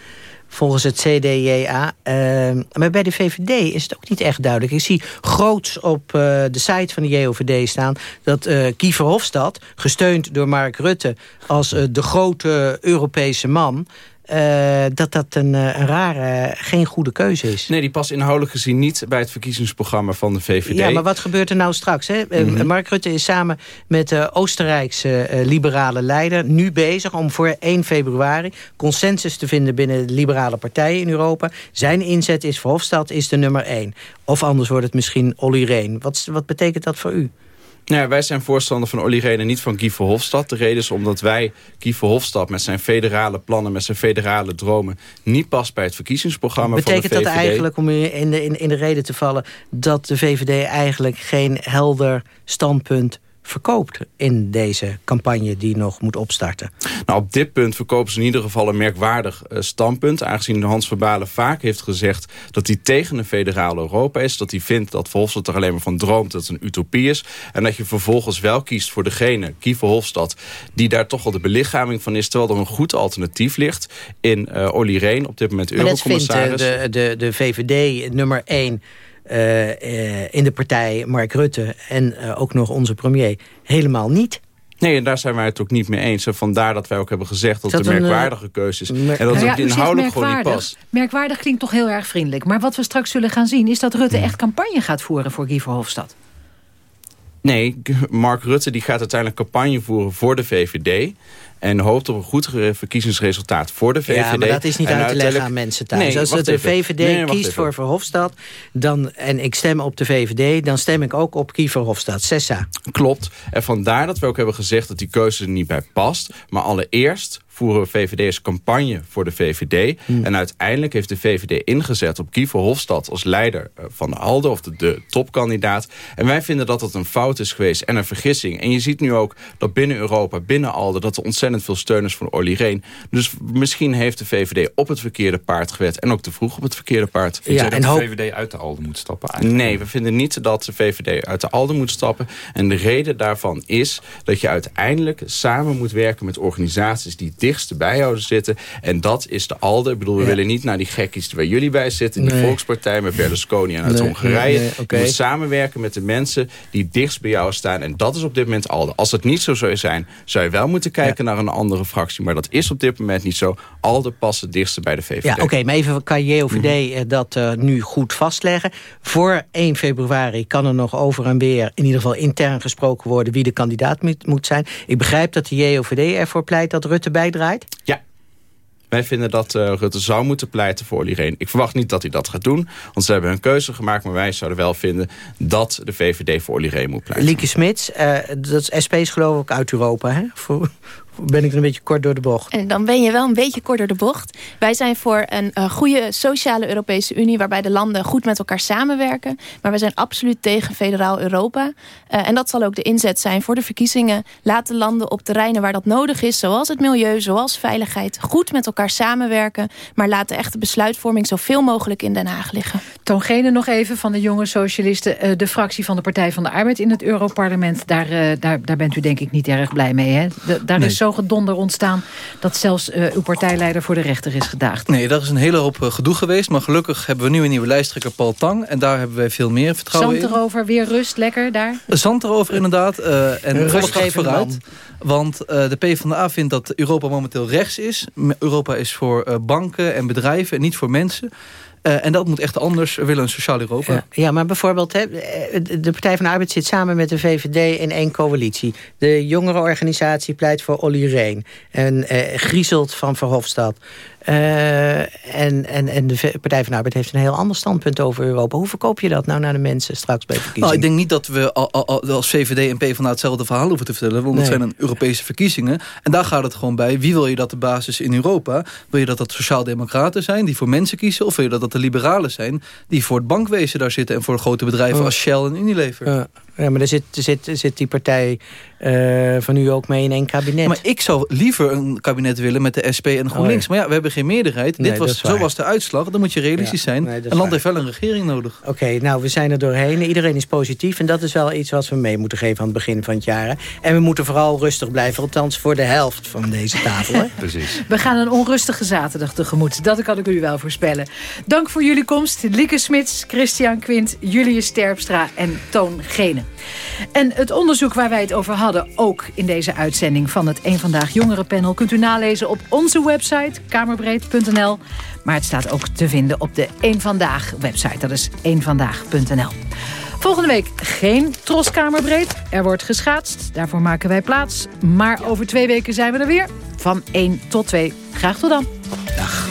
volgens het CDJA. Uh, maar bij de VVD is het ook niet echt duidelijk. Ik zie groots op uh, de site van de JOVD staan... dat uh, Guy Verhofstadt, gesteund door Mark Rutte... als de grote Europese man... uh, dat dat een, een rare, geen goede keuze is. Nee, die past inhoudelijk gezien niet bij het verkiezingsprogramma van de VVD. Ja, maar wat gebeurt er nou straks? Hè? Mm -hmm. Mark Rutte is samen met de Oostenrijkse uh, liberale leider nu bezig om voor 1 februari consensus te vinden binnen de liberale partijen in Europa. Zijn inzet is Verhofstadt is de nummer 1. Of anders wordt het misschien Olly Rehn. Wat, wat betekent dat voor u? Nou ja, wij zijn voorstander van Olly Rehn en niet van Guy Verhofstadt. De reden is omdat wij Guy Verhofstadt met zijn federale plannen... met zijn federale dromen niet past bij het verkiezingsprogramma Betekent van de VVD. dat eigenlijk, om u in de, in, in de reden te vallen... dat de VVD eigenlijk geen helder standpunt verkoopt in deze campagne die nog moet opstarten? Nou, op dit punt verkopen ze in ieder geval een merkwaardig uh, standpunt. Aangezien Hans Verbalen vaak heeft gezegd dat hij tegen een federaal Europa is. Dat hij vindt dat Verhofstadt er alleen maar van droomt dat het een utopie is. En dat je vervolgens wel kiest voor degene, Guy Verhofstadt... die daar toch al de belichaming van is. Terwijl er een goed alternatief ligt in uh, Olly Rehn, op dit moment eurocommissaris. Dat vindt uh, de, de, de VVD nummer 1... Uh, uh, in de partij Mark Rutte en uh, ook nog onze premier helemaal niet. Nee, en daar zijn wij het ook niet mee eens. En vandaar dat wij ook hebben gezegd dat, dat het een merkwaardige keuze is. Mer en dat het ja, inhoudelijk gewoon niet past. Merkwaardig klinkt toch heel erg vriendelijk. Maar wat we straks zullen gaan zien... is dat Rutte echt campagne gaat voeren voor Guy Verhofstadt. Nee, Mark Rutte die gaat uiteindelijk campagne voeren voor de VVD... En hoopt op een goed verkiezingsresultaat voor de VVD. Ja, maar dat is niet uit te leggen aan mensen thuis. Nee, Als de even. VVD nee, kiest even. voor Verhofstadt... Dan, en ik stem op de VVD, dan stem ik ook op Guy Verhofstadt. Sessa. Klopt. En vandaar dat we ook hebben gezegd dat die keuze er niet bij past. Maar allereerst voeren VVD'ers campagne voor de VVD. Hmm. En uiteindelijk heeft de VVD ingezet op Guy Verhofstadt... als leider van de ALDE, of de, de, topkandidaat. En wij vinden dat dat een fout is geweest en een vergissing. En je ziet nu ook dat binnen Europa, binnen ALDE... dat er ontzettend veel steun is voor Olly Rehn. Dus misschien heeft de VVD op het verkeerde paard gewet... en ook te vroeg op het verkeerde paard. Vind ja, en dat de VVD uit de ALDE moet stappen? Eigenlijk? Nee, we vinden niet dat de VVD uit de ALDE moet stappen. En de reden daarvan is dat je uiteindelijk samen moet werken... met organisaties die dichtst bij jou zitten. En dat is de ALDE. Ik bedoel, we ja. willen niet naar die gekkies waar jullie bij zitten. Die nee. Volkspartij met Berlusconi en uit nee, Hongarije. Nee, okay. Je moet samenwerken met de mensen die dichtst bij jou staan. En dat is op dit moment ALDE. Als het niet zo zou zijn, zou je wel moeten kijken ja. naar een andere fractie. Maar dat is op dit moment niet zo. ALDE past het dichtste bij de VVD. Ja, oké. Okay, maar even kan JOVD mm -hmm. dat uh, nu goed vastleggen. Voor 1 februari kan er nog over en weer... in ieder geval intern gesproken worden... wie de kandidaat moet, zijn. Ik begrijp dat de JOVD ervoor pleit dat Rutte Ja. Wij vinden dat uh, Rutte zou moeten pleiten voor Olly Ik verwacht niet dat hij dat gaat doen, want ze hebben een keuze gemaakt. Maar wij zouden wel vinden dat de VVD voor Olly moet pleiten. Lieke Smits, uh, dat is SP is geloof ik uit Europa, hè? Voor, ben ik een beetje kort door de bocht. En dan ben je wel een beetje kort door de bocht. Wij zijn voor een uh, goede sociale Europese Unie... waarbij de landen goed met elkaar samenwerken. Maar we zijn absoluut tegen federaal Europa. Uh, en dat zal ook de inzet zijn voor de verkiezingen. Laat de landen op terreinen waar dat nodig is... zoals het milieu, zoals veiligheid... goed met elkaar samenwerken. Maar laat de echte besluitvorming zoveel mogelijk in Den Haag liggen. Toon Gene nog even van de jonge socialisten. Uh, de fractie van de Partij van de Arbeid in het Europarlement. Daar, daar, daar bent u denk ik niet erg blij mee, hè? De, daar nee. is zo gedonder ontstaan... dat zelfs uh, uw partijleider voor de rechter is gedaagd. Nee, dat is een hele hoop uh, gedoe geweest. Maar gelukkig hebben we nu een nieuwe lijsttrekker Paul Tang. En daar hebben wij veel meer vertrouwen Zand erover, in. weer rust, lekker daar. Zand erover inderdaad. Uh, en volle vooruit. Want de PvdA vindt dat Europa momenteel rechts is. Europa is voor banken en bedrijven en niet voor mensen. Uh, en dat moet echt anders. We willen een sociaal Europa. Ja, maar bijvoorbeeld, hè, de Partij van de Arbeid zit samen met de VVD in één coalitie. De jongerenorganisatie pleit voor Olly Reen. En uh, griezelt van Verhofstadt. Uh, en, en, en de Partij van de Arbeid heeft een heel ander standpunt over Europa. Hoe verkoop je dat nou naar de mensen straks bij verkiezingen? Nou, ik denk niet dat we als VVD en PvdA hetzelfde verhaal hoeven te vertellen. Want nee. het zijn een Europese verkiezingen. En daar gaat het gewoon bij. Wie wil je dat de basis in Europa? Wil je dat dat sociaaldemocraten zijn die voor mensen kiezen? Of wil je dat dat de liberalen zijn die voor het bankwezen daar zitten... en voor grote bedrijven oh. als Shell en Unilever? Ja, maar daar zit, zit, zit die partij uh, van u ook mee in één kabinet. Maar ik zou liever een kabinet willen met de SP en GroenLinks. Oh, ja. Maar ja, we hebben geen meerderheid. Nee, Dit was, zo was de uitslag. Dan moet je realistisch ja, zijn. Nee, een land waar. heeft wel een regering nodig. Oké, okay, nou, we zijn er doorheen. Iedereen is positief. En dat is wel iets wat we mee moeten geven aan het begin van het jaar. En we moeten vooral rustig blijven. Althans voor de helft van deze tafel. Hè? Precies. We gaan een onrustige zaterdag tegemoet. Dat kan ik u wel voorspellen. Dank voor jullie komst. Lieke Smits, Christian Quint, Julius Terpstra en Toon Gene. En het onderzoek waar wij het over hadden, ook in deze uitzending van het Eén Vandaag Jongerenpanel, kunt u nalezen op onze website, kamerbreed.nl. Maar het staat ook te vinden op de Eén Vandaag website, dat is eenvandaag.nl. Volgende week geen Troskamerbreed. Er wordt geschaatst, daarvoor maken wij plaats. Maar over twee weken zijn we er weer, van 1 tot 2. Graag tot dan. Dag.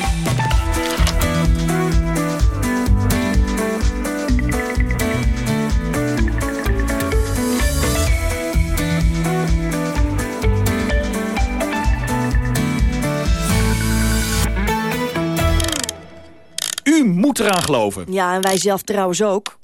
U moet eraan geloven. Ja, en wij zelf trouwens ook.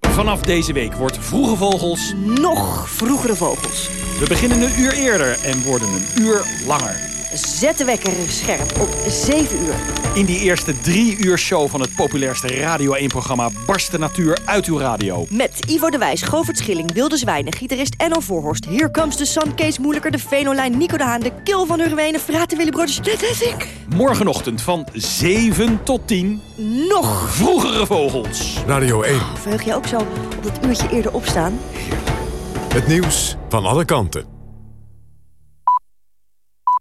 Vanaf deze week wordt Vroege Vogels... Nog vroegere vogels. We beginnen een uur eerder en worden een uur langer. Zet de wekker scherp op 7 uur. In die eerste drie uur show van het populairste Radio 1-programma... Barst de natuur uit uw radio. Met Ivo de Wijs, Govert Schilling, Wilde Zwijnen, gitarist Enno Voorhorst... Hier Comes de Sun, Kees Moeilijker, de Venolijn, Nico de Haan... de Kil van Urwijnen, Frater Willy Broodjes, dit is ik. Morgenochtend van 7 tot 10... Nog vroegere vogels. Radio 1. Verheug je ook zo op dat uurtje eerder opstaan? Het nieuws van alle kanten.